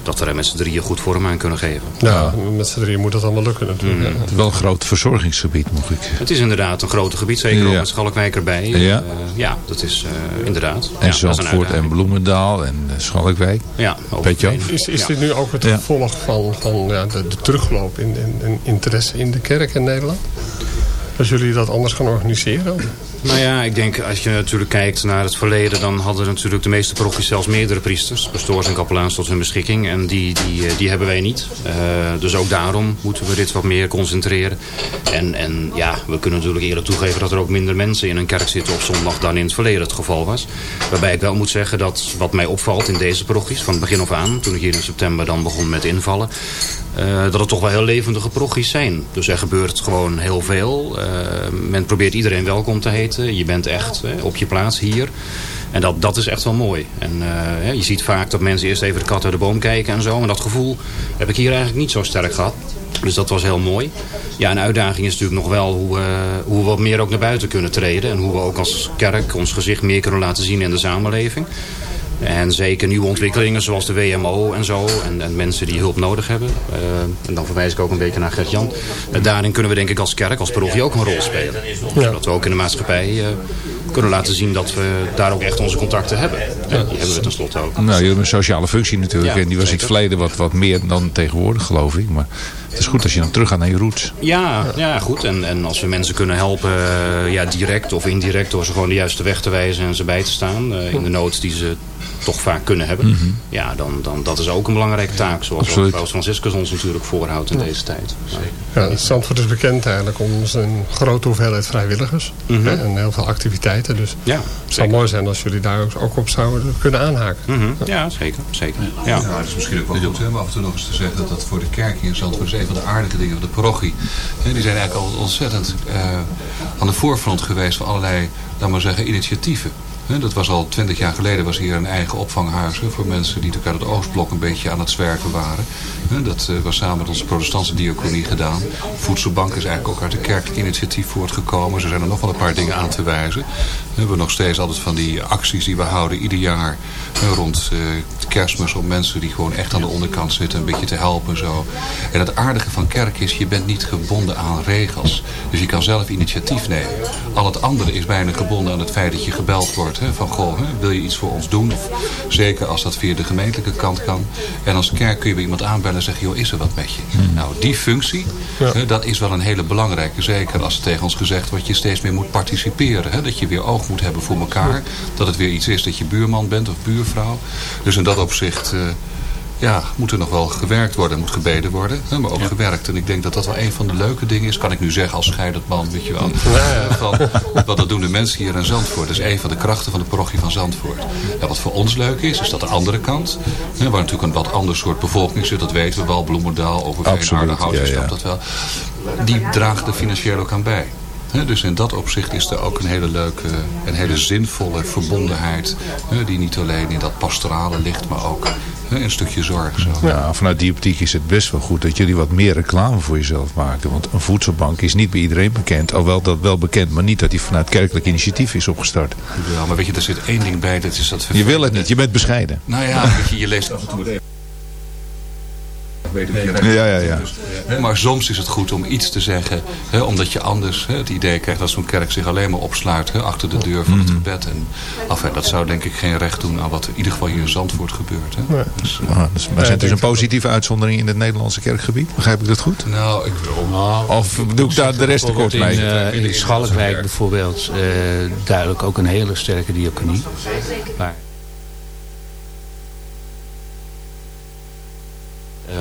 dat we er met z'n drieën goed vorm aan kunnen geven. Ja, met z'n drieën moet dat allemaal lukken natuurlijk. Mm. Ja. Het is wel een groot verzorgingsgebied, moet ik. Het is inderdaad een groot gebied, zeker ja. ook met Schalkwijk erbij. Ja, uh, ja dat is uh, inderdaad. En ja, Zandvoort en Bloemendaal en Schalkwijk. Ja, Is, is dit nu ook het gevolg van, van ja, de, de terugloop in, in, in interesse in de kerk in Nederland? Als jullie dat anders gaan organiseren? Nou ja, ik denk als je natuurlijk kijkt naar het verleden... dan hadden natuurlijk de meeste parochies zelfs meerdere priesters. Pastoors en kapelaans tot hun beschikking. En die, die, die hebben wij niet. Uh, dus ook daarom moeten we dit wat meer concentreren. En, en ja, we kunnen natuurlijk eerlijk toegeven... dat er ook minder mensen in een kerk zitten op zondag... dan in het verleden het geval was. Waarbij ik wel moet zeggen dat wat mij opvalt in deze parochies... van het begin af aan, toen ik hier in september dan begon met invallen... Uh, dat het toch wel heel levendige parochies zijn. Dus er gebeurt gewoon heel veel. Men probeert iedereen welkom te heten. Je bent echt uh, op je plaats hier. En dat, dat is echt wel mooi. En je ziet vaak dat mensen eerst even de kat uit de boom kijken en zo. En dat gevoel heb ik hier eigenlijk niet zo sterk gehad. Dus dat was heel mooi. Ja, een uitdaging is natuurlijk nog wel hoe, hoe we wat meer ook naar buiten kunnen treden. En hoe we ook als kerk ons gezicht meer kunnen laten zien in de samenleving. En zeker nieuwe ontwikkelingen zoals de WMO en zo. En, en mensen die hulp nodig hebben. Uh, en dan verwijs ik ook een beetje naar Gert-Jan. Uh, daarin kunnen we denk ik als kerk, als parochie ook een rol spelen. Ja. Zodat we ook in de maatschappij uh, kunnen laten zien dat we daar ook echt onze contacten hebben. Ja. Die hebben we tenslotte ook. Nou, je hebt een sociale functie natuurlijk. Ja, en die was in het verleden wat, wat meer dan tegenwoordig geloof ik. Maar het is goed als je dan terug gaat naar je roots. Ja, ja goed. En, en als we mensen kunnen helpen, ja, direct of indirect... door ze gewoon de juiste weg te wijzen en ze bij te staan. in de nood die ze toch vaak kunnen hebben. Mm -hmm. Ja, dan, dan dat is ook een belangrijke taak. Zoals Paus Franciscus ons natuurlijk voorhoudt in ja. deze tijd. Ja, Zandvoort is bekend eigenlijk om zijn grote hoeveelheid vrijwilligers. Mm -hmm. En heel veel activiteiten. Dus ja, het zou mooi zijn als jullie daar ook op zouden kunnen aanhaken. Mm -hmm. Ja, zeker. zeker. Ja. Ja. dat is misschien ook wel goed om af en toe nog eens te zeggen... dat dat voor de kerk in Zandvoort is een van de aardige dingen van de parochie. die zijn eigenlijk al ontzettend uh, aan de voorfront geweest... van allerlei, laat maar zeggen, initiatieven. Dat was al twintig jaar geleden was hier een eigen opvanghuis voor mensen die uit het Oostblok een beetje aan het zwerven waren. Dat was samen met onze protestantse diaconie gedaan. Voedselbank is eigenlijk ook uit de kerkelijk initiatief voortgekomen. Er zijn er nog wel een paar dingen aan te wijzen. We hebben nog steeds altijd van die acties die we houden ieder jaar rond de kerstmis om mensen die gewoon echt aan de onderkant zitten een beetje te helpen. Zo. En het aardige van kerk is, je bent niet gebonden aan regels. Dus je kan zelf initiatief nemen. Al het andere is bijna gebonden aan het feit dat je gebeld wordt. Hè, van, goh, hè, wil je iets voor ons doen? Of zeker als dat via de gemeentelijke kant kan. En als kerk kun je bij iemand aanbellen en zeggen, joh, is er wat met je? Hmm. Nou, die functie, ja. hè, dat is wel een hele belangrijke. Zeker als tegen ons gezegd wordt, je steeds meer moet participeren. Hè, dat je weer oog moet hebben voor elkaar. Dat het weer iets is dat je buurman bent of buurvrouw. Dus in dat opzicht... Uh, ja, moet er nog wel gewerkt worden, moet gebeden worden, hè, maar ook gewerkt. En ik denk dat dat wel een van de leuke dingen is, kan ik nu zeggen als scheidend man, weet je wel. Van, wat dat doen de mensen hier in Zandvoort. Dat is een van de krachten van de parochie van Zandvoort. Ja, wat voor ons leuk is, is dat de andere kant, hè, waar natuurlijk een wat ander soort bevolking zit, dat weten we wel, Bloemendaal, Overveen, Aardehout, je snapt dat wel. Die draagt er financieel ook aan bij. Dus in dat opzicht is er ook een hele leuke, een hele zinvolle verbondenheid. die niet alleen in dat pastorale ligt, maar ook een stukje zorg. Zo. Ja, vanuit die optiek is het best wel goed dat jullie wat meer reclame voor jezelf maken. Want een voedselbank is niet bij iedereen bekend. Alhoewel dat wel bekend, maar niet dat die vanuit kerkelijk initiatief is opgestart. Ja, maar weet je, er zit één ding bij. Dat is dat Je wil het niet, je bent bescheiden. Nou ja, weet je, je leest af en toe even. Ja, ja, ja. Maar soms is het goed om iets te zeggen. Hè, omdat je anders hè, het idee krijgt dat zo'n kerk zich alleen maar opsluit. Hè, achter de deur van het gebed. En, enfin, dat zou denk ik geen recht doen aan wat in ieder geval hier in Zandvoort gebeurt. Hè. Dus, Ah, dus, maar zijn dus een positieve uitzondering in het Nederlandse kerkgebied? Begrijp ik dat goed? nou, ik Of doe ik daar de rest tekort mee? In, eh, in Schalkwijk bijvoorbeeld eh, duidelijk ook een hele sterke diaconie. Waar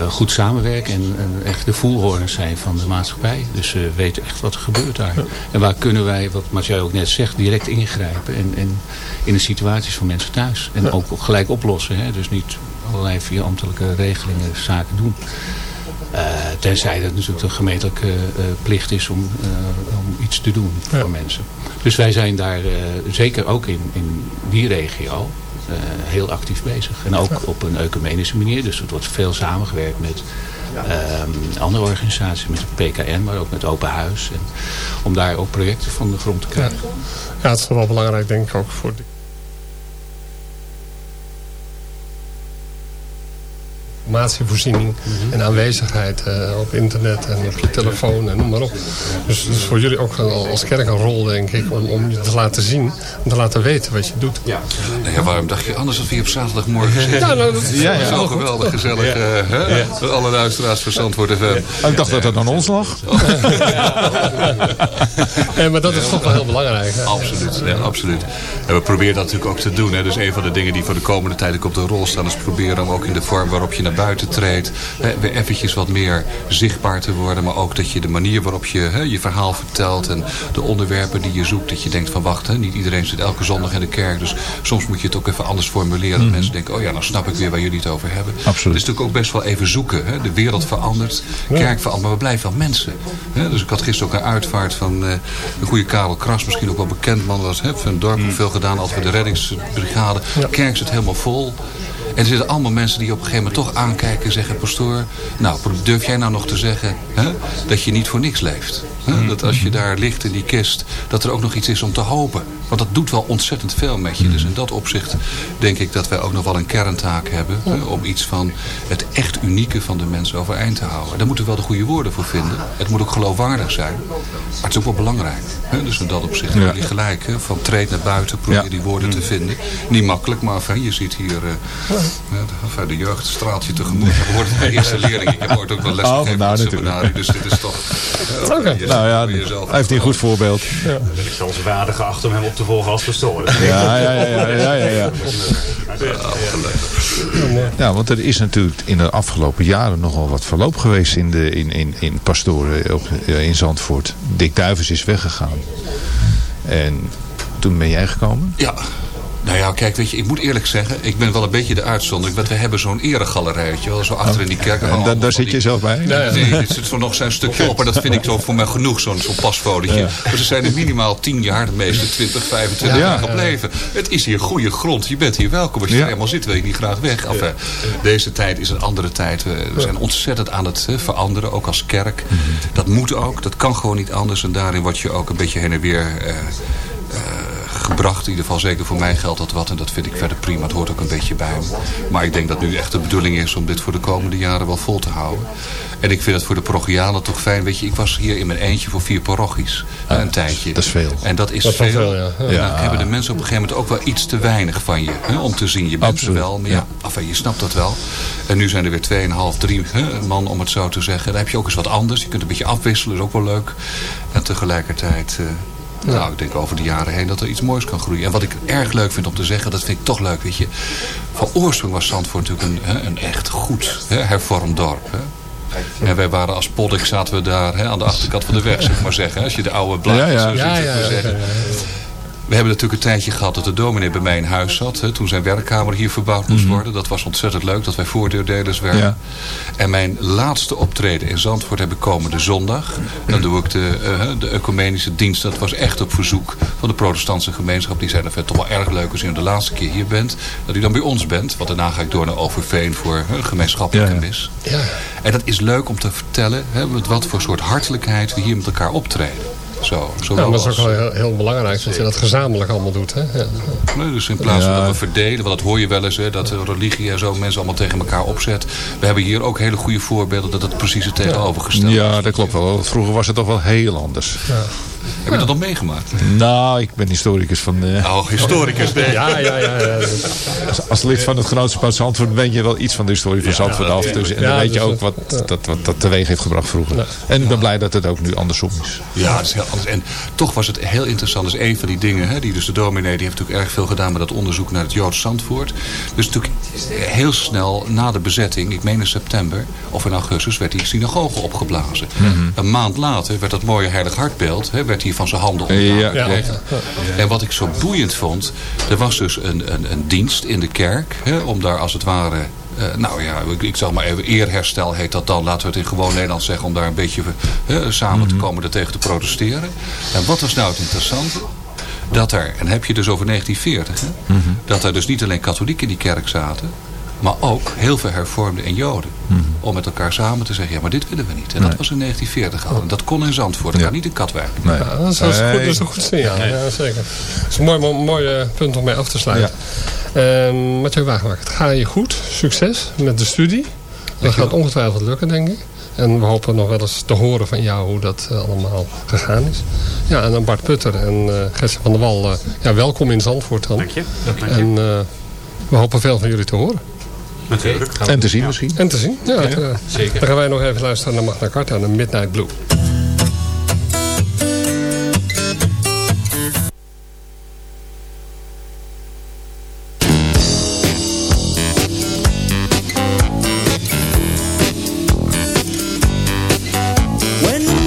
goed samenwerken en, en echt de voelhorens zijn van de maatschappij. Dus ze weten echt wat er gebeurt daar. En waar kunnen wij, wat Mathieu ook net zegt, direct ingrijpen. En, en in de situaties van mensen thuis. En ook gelijk oplossen. Hè? Dus niet allerlei via ambtelijke regelingen zaken doen. Eh, tenzij dat natuurlijk een gemeentelijke eh, plicht is om, eh, om iets te doen voor mensen. Dus wij zijn daar eh, zeker ook in, in die regio eh, heel actief bezig. En ook op een ecumenische manier. Dus het wordt veel samengewerkt met ehm, andere organisaties. Met de PKN, maar ook met Open Huis. En, om daar ook projecten van de grond te krijgen. Ja, het is wel belangrijk denk ik ook voor de informatievoorziening en aanwezigheid eh, op internet en op je telefoon en noem maar op. Dus het is voor jullie ook als kerk een rol, denk ik, om, om je te laten zien, om te laten weten wat je doet. Ja, Nou ja, waarom dacht je anders dat we hier op zaterdagmorgen zitten? Ja, nou, dat is ja, wel Zo geweldig gezellig. Ja. eh, hè? Ja. Met alle luisteraars Zandvoort FM. Ik dacht dat het aan ons lag. Ja, maar dat is toch wel heel belangrijk. hè? Absoluut, ja, absoluut. En we proberen dat natuurlijk ook te doen. Hè. Dus een van de dingen die voor de komende tijd ook op de rol staan... is proberen om ook in de vorm waarop je naar buiten treedt... Hè, weer eventjes wat meer zichtbaar te worden. Maar ook dat je de manier waarop je hè, je verhaal vertelt... en de onderwerpen die je zoekt, dat je denkt van... wacht, hè, niet iedereen zit elke zondag in de kerk. Dus soms moet je het ook even anders formuleren. Dat mensen denken, oh ja, nou snap ik weer waar jullie het over hebben. Absoluut. Het is natuurlijk ook best wel even zoeken. Hè. De wereld verandert, kerk verandert, maar we blijven wel mensen. Hè. Dus ik had gisteren ook een uitvaart van eh, de goede Karel Kras. Misschien ook wel bekend man was. Hè, van dorp ook veel gedaan, altijd bij de reddingsbrigade. De kerk zit helemaal vol. En er zitten allemaal mensen die op een gegeven moment toch aankijken en zeggen... pastoor, nou durf jij nou nog te zeggen hè, dat je niet voor niks leeft? Hè? Dat als je daar ligt in die kist, dat er ook nog iets is om te hopen. Want dat doet wel ontzettend veel met je. Dus in dat opzicht denk ik dat wij ook nog wel een kerntaak hebben... hè, om iets van het echt unieke van de mensen overeind te houden. Daar moeten we wel de goede woorden voor vinden. Het moet ook geloofwaardig zijn. Maar het is ook wel belangrijk. Hè? Dus in dat opzicht hebben jullie gelijk. Hè? Van treed naar buiten, probeer Ja. die woorden te vinden. Niet makkelijk, maar enfin, je ziet hier... ja, de, jeugd straalt je tegemoet. Je wordt de eerste leerling. Ik heb ooit ook wel les Oh, nou. Dus dit is toch... Oké. Nou ja, hij heeft hier een goed voorbeeld. Ben ik zelfs waardig geacht om hem op te volgen als pastoor. Ja, ja, ja, ja, ja, ja, ja. Ja, want er is natuurlijk in de afgelopen jaren nogal wat verloop geweest in, de, in, in, in pastoren op, eh, in Zandvoort. Dick Duivens is weggegaan. En toen ben jij gekomen? Ja. Nou ja, kijk, weet je, ik moet eerlijk zeggen, ik ben wel een beetje de uitzondering. Want we hebben zo'n eregalerijtje, wel zo achter in die kerk. En da- daar zit je zelf bij? Nee, er zit zo nog zijn stukje op. En dat vind ik zo voor mij genoeg, zo'n zo'n pasfotootje. Maar ze zijn er minimaal 10 jaar, de meeste 20, 25 Ja. jaar gebleven. Het is hier goede grond. Je bent hier welkom. Als je Ja. er eenmaal zit, wil je niet graag weg. Enfin, deze tijd is een andere tijd. We zijn ontzettend aan het eh, veranderen, ook als kerk. Dat moet ook, dat kan gewoon niet anders. En daarin word je ook een beetje heen en weer... eh, eh, gebracht. In ieder geval zeker voor mij geldt dat wat. En dat vind ik verder prima. Het hoort ook een beetje bij me. Maar ik denk dat nu echt de bedoeling is om dit voor de komende jaren wel vol te houden. En ik vind het voor de parochianen toch fijn. Weet je, ik was hier in mijn eentje voor vier parochies. eh, een tijdje. Dat is veel. En dat is Dat is wel veel. veel, ja. En Ja. dan hebben de mensen op een gegeven moment ook wel iets te weinig van je. Hè, om te zien. Je bent Absoluut, er wel. Maar ja, enfin, je snapt dat wel. En nu zijn er weer 2,5, 3 hè, man om het zo te zeggen. Dan heb je ook eens wat anders. Je kunt een beetje afwisselen. is ook wel leuk. En tegelijkertijd... eh, Nou, ik denk over de jaren heen dat er iets moois kan groeien. En wat ik erg leuk vind om te zeggen, dat vind ik toch leuk, weet je. Van oorsprong was Zandvoort natuurlijk een, een echt goed hè, hervormd dorp. Hè. En wij waren als poddik, zaten we daar hè, aan de achterkant van de weg, zeg maar zeggen. Als je de oude blaadjes Ja, ja. zo ziet, zeg maar zeggen. We hebben natuurlijk een tijdje gehad dat de dominee bij mij in huis zat. Hè, toen zijn werkkamer hier verbouwd moest worden. Dat was ontzettend leuk dat wij voordeeldelers werden. Ja. En mijn laatste optreden in Zandvoort heb ik komende zondag. Dan doe ik de, eh, de ecumenische dienst. Dat was echt op verzoek van de protestantse gemeenschap. Die zeiden, het toch wel erg leuk als u de laatste keer hier bent. Dat u dan bij ons bent. Want daarna ga ik door naar Overveen voor een gemeenschappelijke mis. Ja. En dat is leuk om te vertellen hè, met wat voor soort hartelijkheid we hier met elkaar optreden. Zo, Ja, zowel maar dat is ook wel heel, heel belangrijk dat je dat gezamenlijk allemaal doet. Hè? Ja. Nee, dus in plaats van Ja. dat we verdelen, want dat hoor je wel eens, hè, dat religie en zo mensen allemaal tegen elkaar opzet. We hebben hier ook hele goede voorbeelden dat het precies het tegenovergestelde is. Ja, dat klopt wel. Vroeger was het toch wel heel anders. Heb je dat nog meegemaakt? Nou, ik ben historicus van... eh, Oh, historicus, nee. Ja, ja, ja. ja. als, als lid van het Genootschap Zandvoort weet je wel iets van de historie van Zandvoort af. Dus, en Ja, dan weet je dus ook wat dat, wat dat teweeg heeft gebracht vroeger. En ik ben blij dat het ook nu andersom is. Ja, dat is heel anders. En toch was het heel interessant. Dat is een van die dingen. Hè, die dus de dominee die heeft natuurlijk erg veel gedaan met dat onderzoek naar het Joods Zandvoort. Dus natuurlijk heel snel na de bezetting, ik meen in september of in augustus, werd die synagoge opgeblazen. Een maand later werd dat mooie heilig hartbeeld, hè, werd hier van zijn handen gekregen. En wat ik zo boeiend vond, er was dus een, een, een dienst in de kerk, hè, om daar als het ware eh, nou ja, ik, ik zal maar even eerherstel heet dat dan. Laten we het in gewoon Nederlands zeggen. Om daar een beetje eh, samen te komen er tegen te protesteren. En wat was nou het interessante? Dat er, en heb je dus over 1940. Hè, Dat er dus niet alleen katholieken in die kerk zaten. Maar ook heel veel hervormden en joden. Om met elkaar samen te zeggen, ja maar dit willen we niet. En dat was in 1940 al. En dat kon in Zandvoort. Dat kan niet in Katwijk. Nee. Ja, dat, is, dat, is goed, dat is een goed signaal. Ja, zeker. Dat is een mooi, mooi, mooi, eh, punt om mee af te sluiten. Ja. Mathieu Wagenmaker, het gaat je goed. Succes met de studie. Dat gaat ongetwijfeld lukken, denk ik. En we hopen nog wel eens te horen van jou hoe dat eh, allemaal gegaan is. Ja, en dan Bart Putter en uh, Gertje van der Wal. eh, ja, welkom in Zandvoort dan. Dank je. Dank je. En eh, we hopen veel van jullie te horen. Natuurlijk. En te zien misschien. En te zien, ja. Ja, uiteraard. zeker. Dan gaan wij nog even luisteren naar Magna Carta en de Midnight Blue. When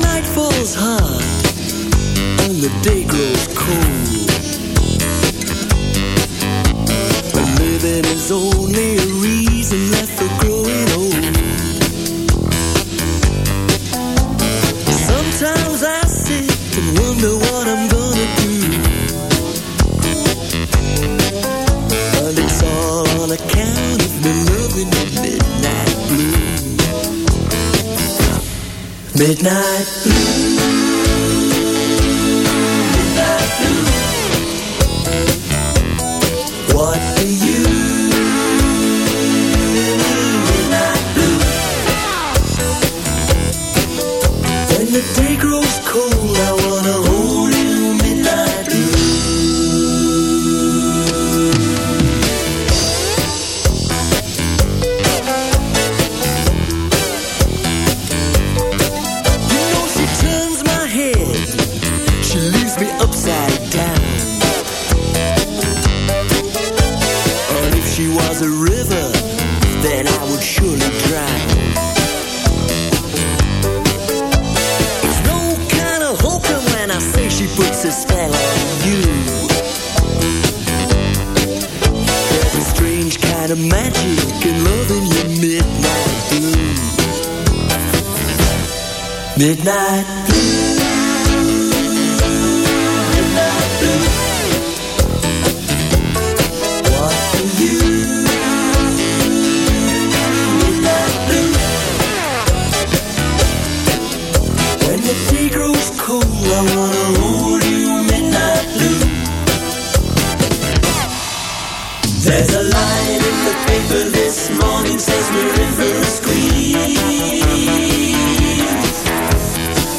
and left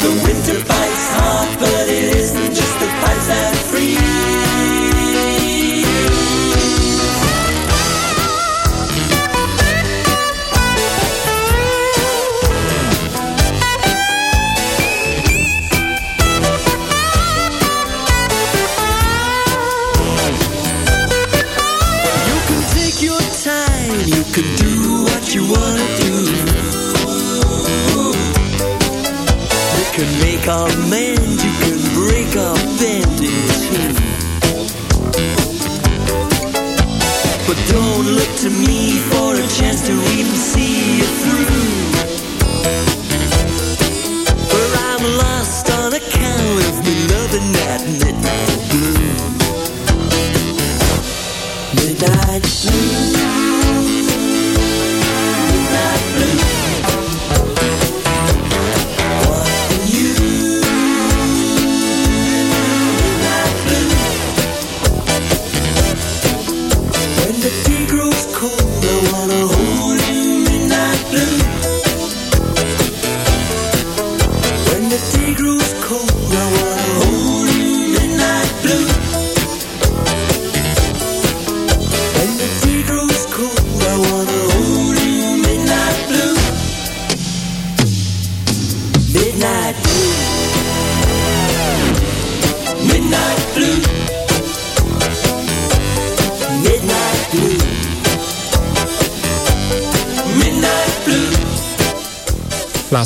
The winter bites hard,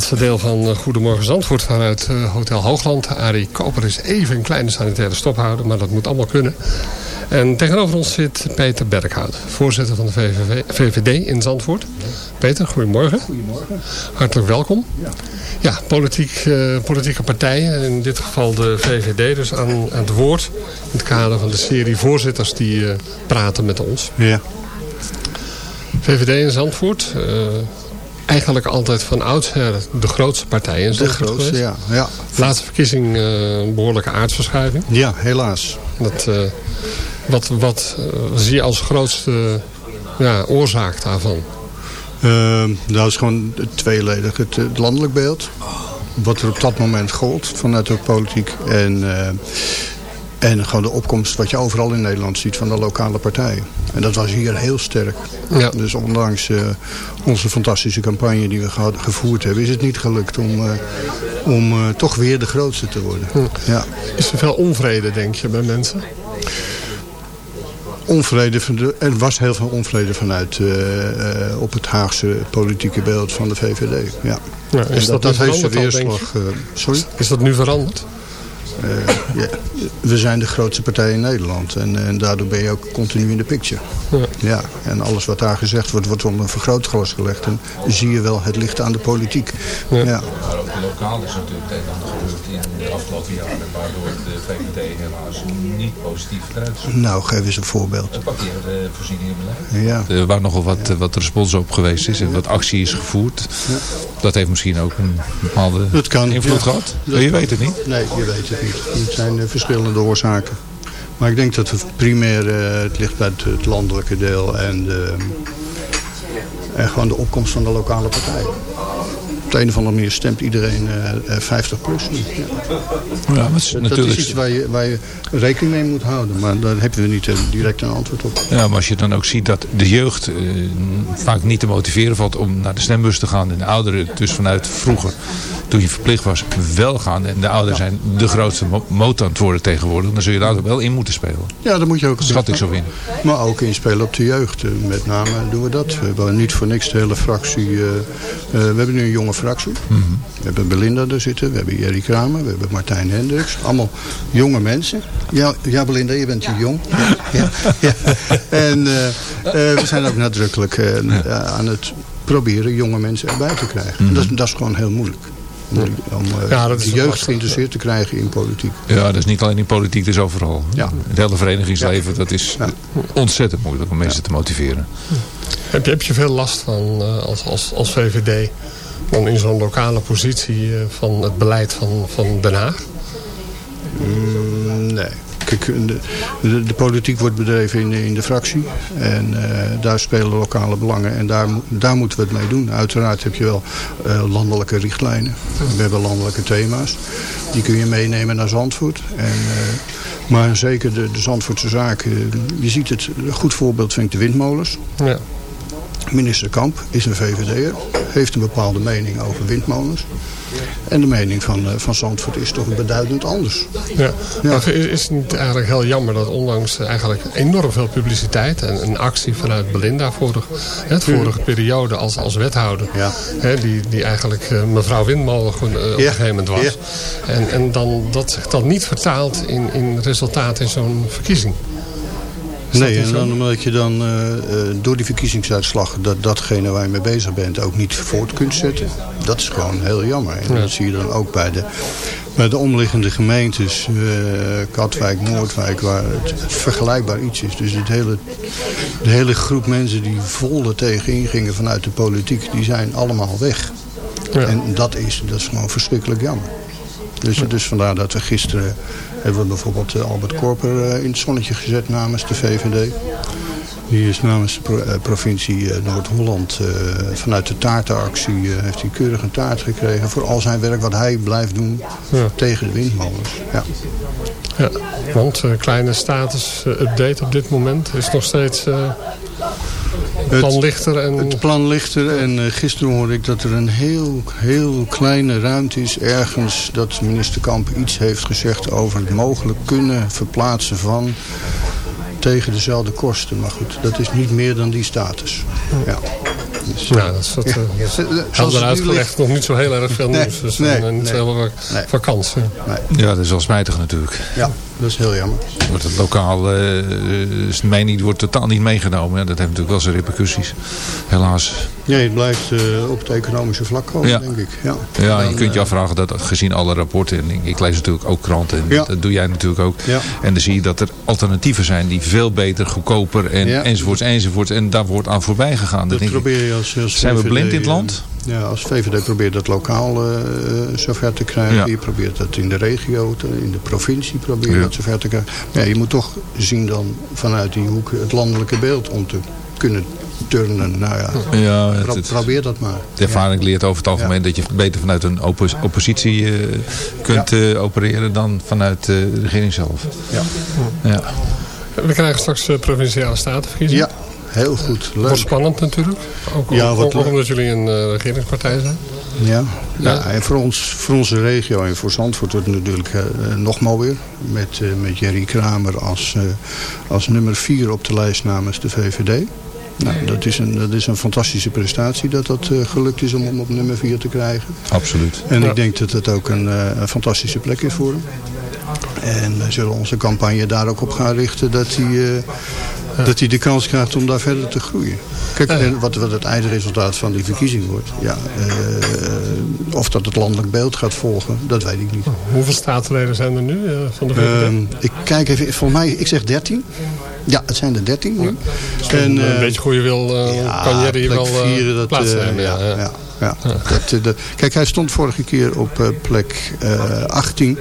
Laatste deel van eh, Goedemorgen Zandvoort vanuit eh, Hotel Hoogland. Arie Koper is even een kleine sanitaire stop houden, maar dat moet allemaal kunnen. En tegenover ons zit Peter Berghout, voorzitter van de VVV, VVD in Zandvoort. Peter, goedemorgen. Goedemorgen. Hartelijk welkom. Ja, politiek, eh, politieke partijen, in dit geval de VVD, dus aan, aan het woord. In het kader van de serie voorzitters die praten met ons. Ja. VVD in Zandvoort, eigenlijk altijd van oudsher de grootste partij in De grootste, ja. ja. Laatste verkiezing een behoorlijke aardsverschuiving. Ja, helaas. Dat, eh, wat wat eh, zie je als grootste ja, oorzaak daarvan? Ehm, dat is gewoon het tweeledig. Het, het landelijk beeld. Wat er op dat moment gold vanuit de politiek. En, en gewoon de opkomst wat je overal in Nederland ziet van de lokale partijen. En dat was hier heel sterk. Ja. Dus ondanks eh, onze fantastische campagne die we gehad, gevoerd hebben... is het niet gelukt om, eh, om eh, toch weer de grootste te worden. Ja. Is er veel onvrede, denk je, bij mensen? onvrede van de, er was heel veel onvrede vanuit op het Haagse politieke beeld van de VVD. Ja. Ja, En is dat, dat heeft zijn dan, weerslag. sorry? Is dat nu veranderd? Eh, ja, we zijn de grootste partij in Nederland en, en daardoor ben je ook continu in de picture. Ja. Ja, en alles wat daar gezegd wordt, wordt onder een vergrootglas gelegd. En zie je wel het licht aan de politiek. Ja. Maar ook lokaal is natuurlijk het gebeurd in de afgelopen jaren... waardoor de VVD helaas niet positief eruit ziet. Nou, geef eens een voorbeeld. Ja. Eh, waar nogal wat, eh, wat respons op geweest is en wat actie is gevoerd. Dat heeft misschien ook een bepaalde invloed ja. gehad. Dat- je weet het niet. Nee, je weet het niet. Het zijn eh, verschillende oorzaken. Maar ik denk dat het primair eh, het ligt bij het, landelijke deel en, de, en gewoon de opkomst van de lokale partijen. Op de een of andere manier stemt iedereen eh, eh, 50 plus. Ja. Ja, is Dat is iets waar je, waar je rekening mee moet houden. Maar daar hebben we niet eh, direct een antwoord op. Ja, maar als je dan ook ziet dat de jeugd eh, vaak niet te motiveren valt om naar de stembus te gaan. En de ouderen dus vanuit vroeger, toen je verplicht was, wel gaan. En de ouderen zijn de grootste mo- motor aan het worden tegenwoordig. Dan zul je daar ook wel in moeten spelen. Ja, daar moet je ook Schat ik zo in. Maar ook inspelen op de jeugd. Eh, Met name doen we dat. We hebben niet voor niks de hele fractie. eh, eh, we hebben nu een jonge fractie. We hebben Belinda er zitten. We hebben Jerry Kramer. We hebben Martijn Hendricks. Allemaal jonge mensen. Ja, ja Belinda, je bent hier jong. Ja, ja. En eh, eh, we zijn ook nadrukkelijk eh, aan het proberen jonge mensen erbij te krijgen. Mhm. dat, is- dat is gewoon heel moeilijk. Om Ja, dat is de jeugd geïnteresseerd te krijgen in politiek. Ja, dat is niet alleen in politiek, dat is overal. Ja. Het hele verenigingsleven, dat is ontzettend moeilijk om mensen te motiveren. Heb je, heb je veel last van eh, als, als, als VVD dan in zo'n lokale positie eh, van het beleid van, van Den Haag? Mm, nee. Kijk, de, de, de politiek wordt bedreven in de, in de fractie. En eh, daar spelen lokale belangen. En daar, daar moeten we het mee doen. Uiteraard heb je wel eh, landelijke richtlijnen. We hebben landelijke thema's. Die kun je meenemen naar Zandvoort. En, maar zeker de, de Zandvoortse zaken. Je ziet het, een goed voorbeeld vind ik de windmolens. Ja. Minister Kamp is een VVD'er, heeft een bepaalde mening over windmolens. En de mening van, uh, van Zandvoort is toch beduidend anders. Ja. Maar is, het niet eigenlijk heel jammer dat ondanks eigenlijk enorm veel publiciteit... en een actie vanuit Belinda vorige, het vorige periode als, als wethouder... Ja. Hè, die, die eigenlijk uh, mevrouw Windmolen uh, op een gegeven moment was. En, en dan, dat zich dan niet vertaalt in, in resultaat in zo'n verkiezing. Nee, en dan omdat je dan uh, door die verkiezingsuitslag dat datgene waar je mee bezig bent ook niet voort kunt zetten. Dat is gewoon heel jammer. En dat zie je dan ook bij de, bij de omliggende gemeentes, uh, Katwijk, Noordwijk, waar het vergelijkbaar iets is. Dus het hele, de hele groep mensen die vol er tegenin gingen vanuit de politiek, die zijn allemaal weg. Ja. En dat is, dat is gewoon verschrikkelijk jammer. Dus, dus vandaar dat we gisteren hebben we bijvoorbeeld eh, Albert Korper eh, in het zonnetje gezet namens de VVD. Die is namens de pro- eh, provincie Noord-Holland vanuit de taartenactie heeft hij keurig een taart gekregen voor al zijn werk wat hij blijft doen Ja. tegen de windmolens. Ja. Ja, want uh, kleine status-update op dit moment is nog steeds uh, plan lichter. En... Het plan lichter en uh, gisteren hoorde ik dat er een heel, heel kleine ruimte is ergens dat minister Kamp iets heeft gezegd over het mogelijk kunnen verplaatsen van tegen dezelfde kosten. Maar goed, dat is niet meer dan die status. Ja. Dus, ja, dat is wat, ja. uh, helder uitgelegd. Nog niet zo heel erg veel nee, nieuws. Dus nee, niet nee, heel nee. vakantie. Nee. Ja, dat is wel spijtig natuurlijk. Ja, dat is heel jammer. Wordt het lokaal, uh, mening wordt totaal niet meegenomen. Ja, dat heeft natuurlijk wel zijn repercussies. Helaas. Nee, het blijft uh, op het economische vlak komen, ja. denk ik. Ja, ja je kunt je afvragen dat gezien alle rapporten. En ik lees natuurlijk ook kranten. En ja. Dat doe jij natuurlijk ook. Ja. En dan zie je dat er alternatieven zijn die veel beter, goedkoper en enzovoorts enzovoorts. En daar wordt aan voorbij gegaan. Dat denk probeer je als, als Zijn we blind in het land? Ja, als VVD probeert dat lokaal uh, zover te krijgen. Ja. Je probeert dat in de regio, te, in de provincie probeert ja. dat zover te krijgen. Ja, je moet toch zien dan vanuit die hoek het landelijke beeld om te kunnen turnen. Nou ja, ja het, probeer dat maar. De ervaring leert over het algemeen dat je beter vanuit een oppos oppositie uh, kunt uh, opereren dan vanuit uh, de regering zelf. Ja. ja. We krijgen straks provinciale statenverkiezingen. Ja. Heel goed. Leuk. Wordt spannend natuurlijk. Ook, ja, ook, ook omdat jullie een uh, regeringspartij zijn. Ja, ja. ja en voor, ons, voor onze regio en voor Zandvoort wordt het natuurlijk uh, nog mooier. Met, uh, met Jerry Kramer als, als nummer 4 op de lijst namens de VVD. Nou, dat is, een, dat is een fantastische prestatie dat dat uh, gelukt is om hem op nummer 4 te krijgen. Absoluut. En ja. ik denk dat het ook een, uh, een, fantastische plek is voor hem. En we zullen onze campagne daar ook op gaan richten dat hij, uh. Dat hij de kans krijgt om daar verder te groeien. Kijk, en wat, wat het eindresultaat van die verkiezing wordt. Ja, of dat het landelijk beeld gaat volgen, dat weet ik niet. Hoeveel staatsleden zijn er nu van de VVD? Ehm, ik kijk even, volgens mij, ik zeg 13. Ja, het zijn er 13 nu. Ja. En, uh, een beetje goede wil ja, kan Jerry hier wel uh, plaatsnemen. ja, ja, ja. ja. Dat, dat, kijk, hij stond vorige keer op plek 18.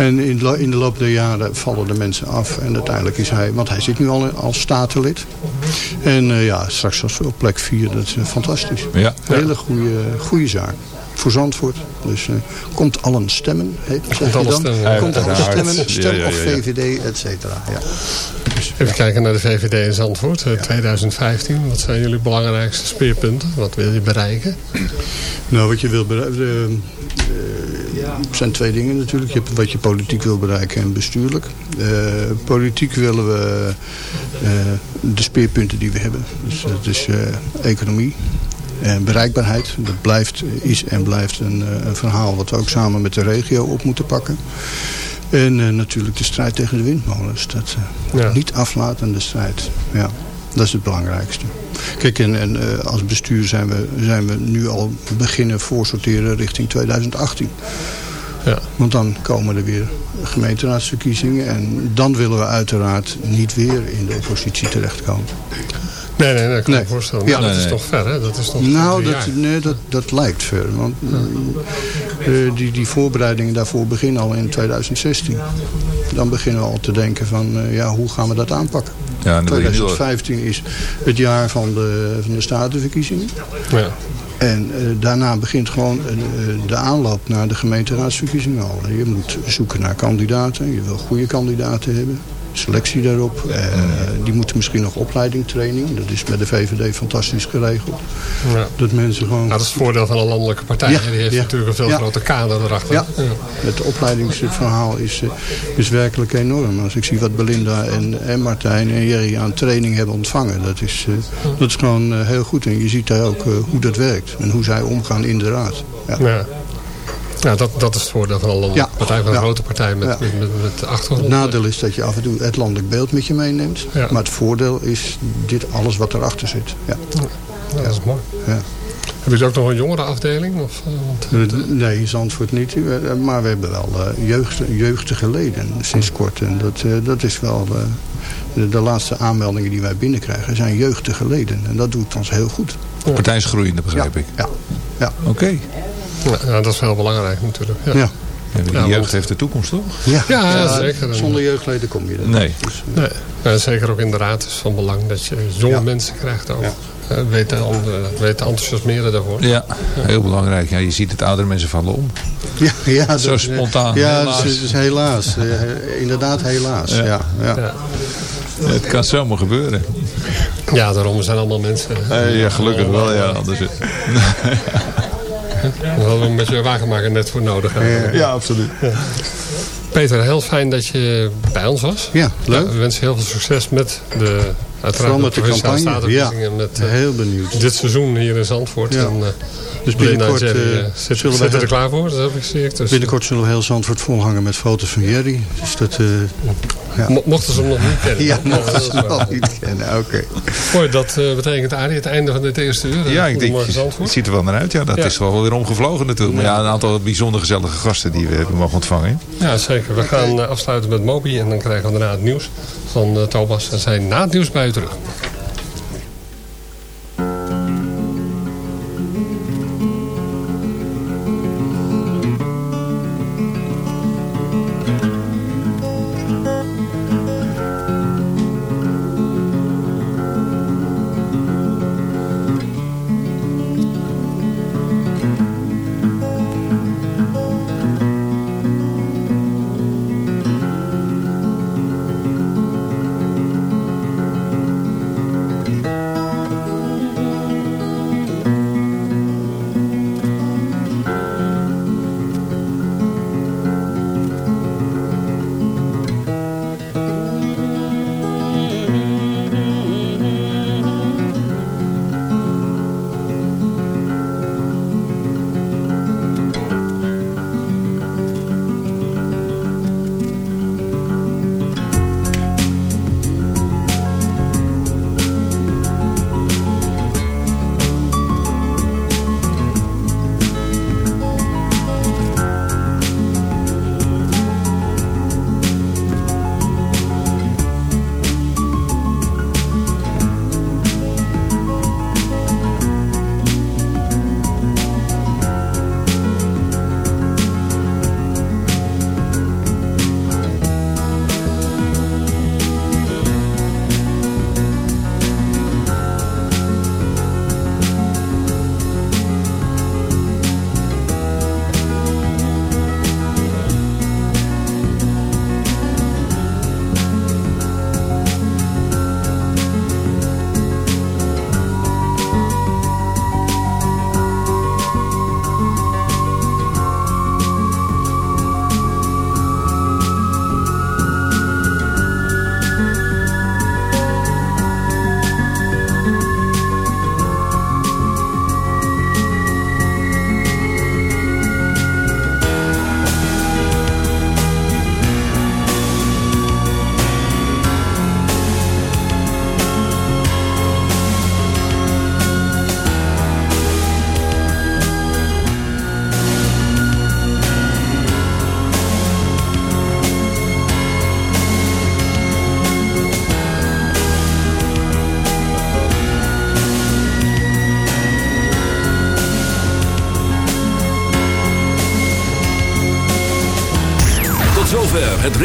En in, in, de loop der jaren vallen de mensen af. En uiteindelijk is hij, want hij zit nu al als statenlid. En ja, straks als we op plek 4, dat is fantastisch. Ja. Hele goede, goede zaak voor Zandvoort. Dus uh, komt allen stemmen, heet, zeg komt je dan? Stemmen, komt allen stemmen, stem ja, ja, ja, of VVD, et cetera. Ja. Even kijken naar de VVD in Zandvoort, uh, 2015. Wat zijn jullie belangrijkste speerpunten? Wat wil je bereiken? Nou, wat je wil bereiken... Uh, zijn twee dingen natuurlijk. Je hebt wat je politiek wil bereiken en bestuurlijk. Politiek willen we de speerpunten die we hebben. Dus dat is economie, en bereikbaarheid, dat blijft, is en blijft een, een, verhaal wat we ook samen met de regio op moeten pakken. En uh, natuurlijk de strijd tegen de windmolens. Dat uh, ja. niet aflatende strijd. Ja, dat is het belangrijkste. Kijk, en, en uh, als bestuur zijn we, zijn we nu al beginnen voorsorteren richting 2018. Ja. Want dan komen er weer gemeenteraadsverkiezingen. En dan willen we uiteraard niet weer in de oppositie terechtkomen. Nee, nee, dat kan nee. ik me voorstellen. Ja, nou, dat nee, is toch ver, hè? Dat is toch nou, dat, nee, dat, dat lijkt ver. Want ja. Uh, die, die voorbereidingen daarvoor beginnen al in 2016. Dan beginnen we al te denken van, uh, ja, hoe gaan we dat aanpakken? Ja, 2015 is het jaar van de, van de statenverkiezingen. Ja. En uh, daarna begint gewoon uh, de aanloop naar de gemeenteraadsverkiezingen al. Je moet zoeken naar kandidaten. Je wil goede kandidaten hebben. Selectie daarop. Eh, die moeten misschien nog opleiding, training. Dat is bij de VVD fantastisch geregeld. Ja. Dat mensen gewoon... Nou, dat is het voordeel van een landelijke partij. Ja. Die heeft ja. natuurlijk een veel groter kader erachter. Ja, het opleidingsverhaal is, eh, is werkelijk enorm. Als ik zie wat Belinda en, en Martijn en Jerry aan training hebben ontvangen. Dat is, eh, dat is gewoon heel goed. En je ziet daar ook hoe dat werkt. En hoe zij omgaan in de raad. Ja. Ja. Ja, dat, dat is het voordeel van een Ja. partij. Van een Ja. grote partij met, Ja. met, met, met achtergrond. Het nadeel is dat je af en toe het landelijk beeld met je meeneemt. Ja. Maar het voordeel is dit alles wat erachter zit. Ja. Ja, dat is mooi. Ja. Hebben jullie ook nog een jongere afdeling? Of, eh, want- Eh, Nee, in Zandvoort niet. Eh, Maar we hebben wel eh, jeugd, jeugdige leden sinds kort. En dat, eh, dat is wel... eh, de, de laatste aanmeldingen die wij binnenkrijgen zijn jeugdige leden. En dat doet ons heel goed. De partij is groeiende, begrijp ik. Ja. ja. Oké. Ja, ja, dat is heel belangrijk natuurlijk. Ja. Ja. Ja, de Ja, jeugd heeft de toekomst, toch? Ja, Ja, zeker. Zonder jeugdleden kom je er Nee. niet. Dus, eh, Nee. Zeker ook in de raad is van belang dat je jonge mensen krijgt ook. Eh, weten, eh, weten enthousiasmeren daarvoor. Ja, heel belangrijk. Ja, je ziet het oudere mensen vallen om. Ja, ja, dat, Zo spontaan, Ja, helaas. Dus, dus helaas. Eh, inderdaad, helaas. Ja. Ja. Ja, Ja. Het kan zomaar gebeuren. Ja, daarom zijn allemaal mensen. Eh, ja, gelukkig wel. Ja, anders... We hadden een beetje wagenmaker net voor nodig. hebben. Ja, absoluut. Peter, heel fijn dat je bij ons was. Ja, leuk. we wensen heel veel succes met de, uiteraard de campagne. Ja. Met eh, heel benieuwd. dit seizoen hier in Zandvoort. Ja. En, eh, Dus binnenkort, Jerry, eh, zitten, zullen we er klaar voor. Dat heb ik ik. Dus, Binnenkort zullen we heel Zandvoort volhangen met foto's van Jerry. Dus dat... eh, ja. Mo- Mochten ze hem nog niet kennen. Ja, mochten ze wel. nog niet kennen. Oké. Mooi, dat eh, betekent Arie het einde van dit eerste uur. Ja, ik denk, het ziet er wel naar uit. Ja, dat Ja. is wel weer omgevlogen natuurlijk. Maar ja, een aantal bijzonder gezellige gasten die we hebben mogen ontvangen. Ja, zeker. We gaan afsluiten met Moby en dan krijgen we daarna het nieuws van eh, Thomas. Zijn na het nieuws bij terug.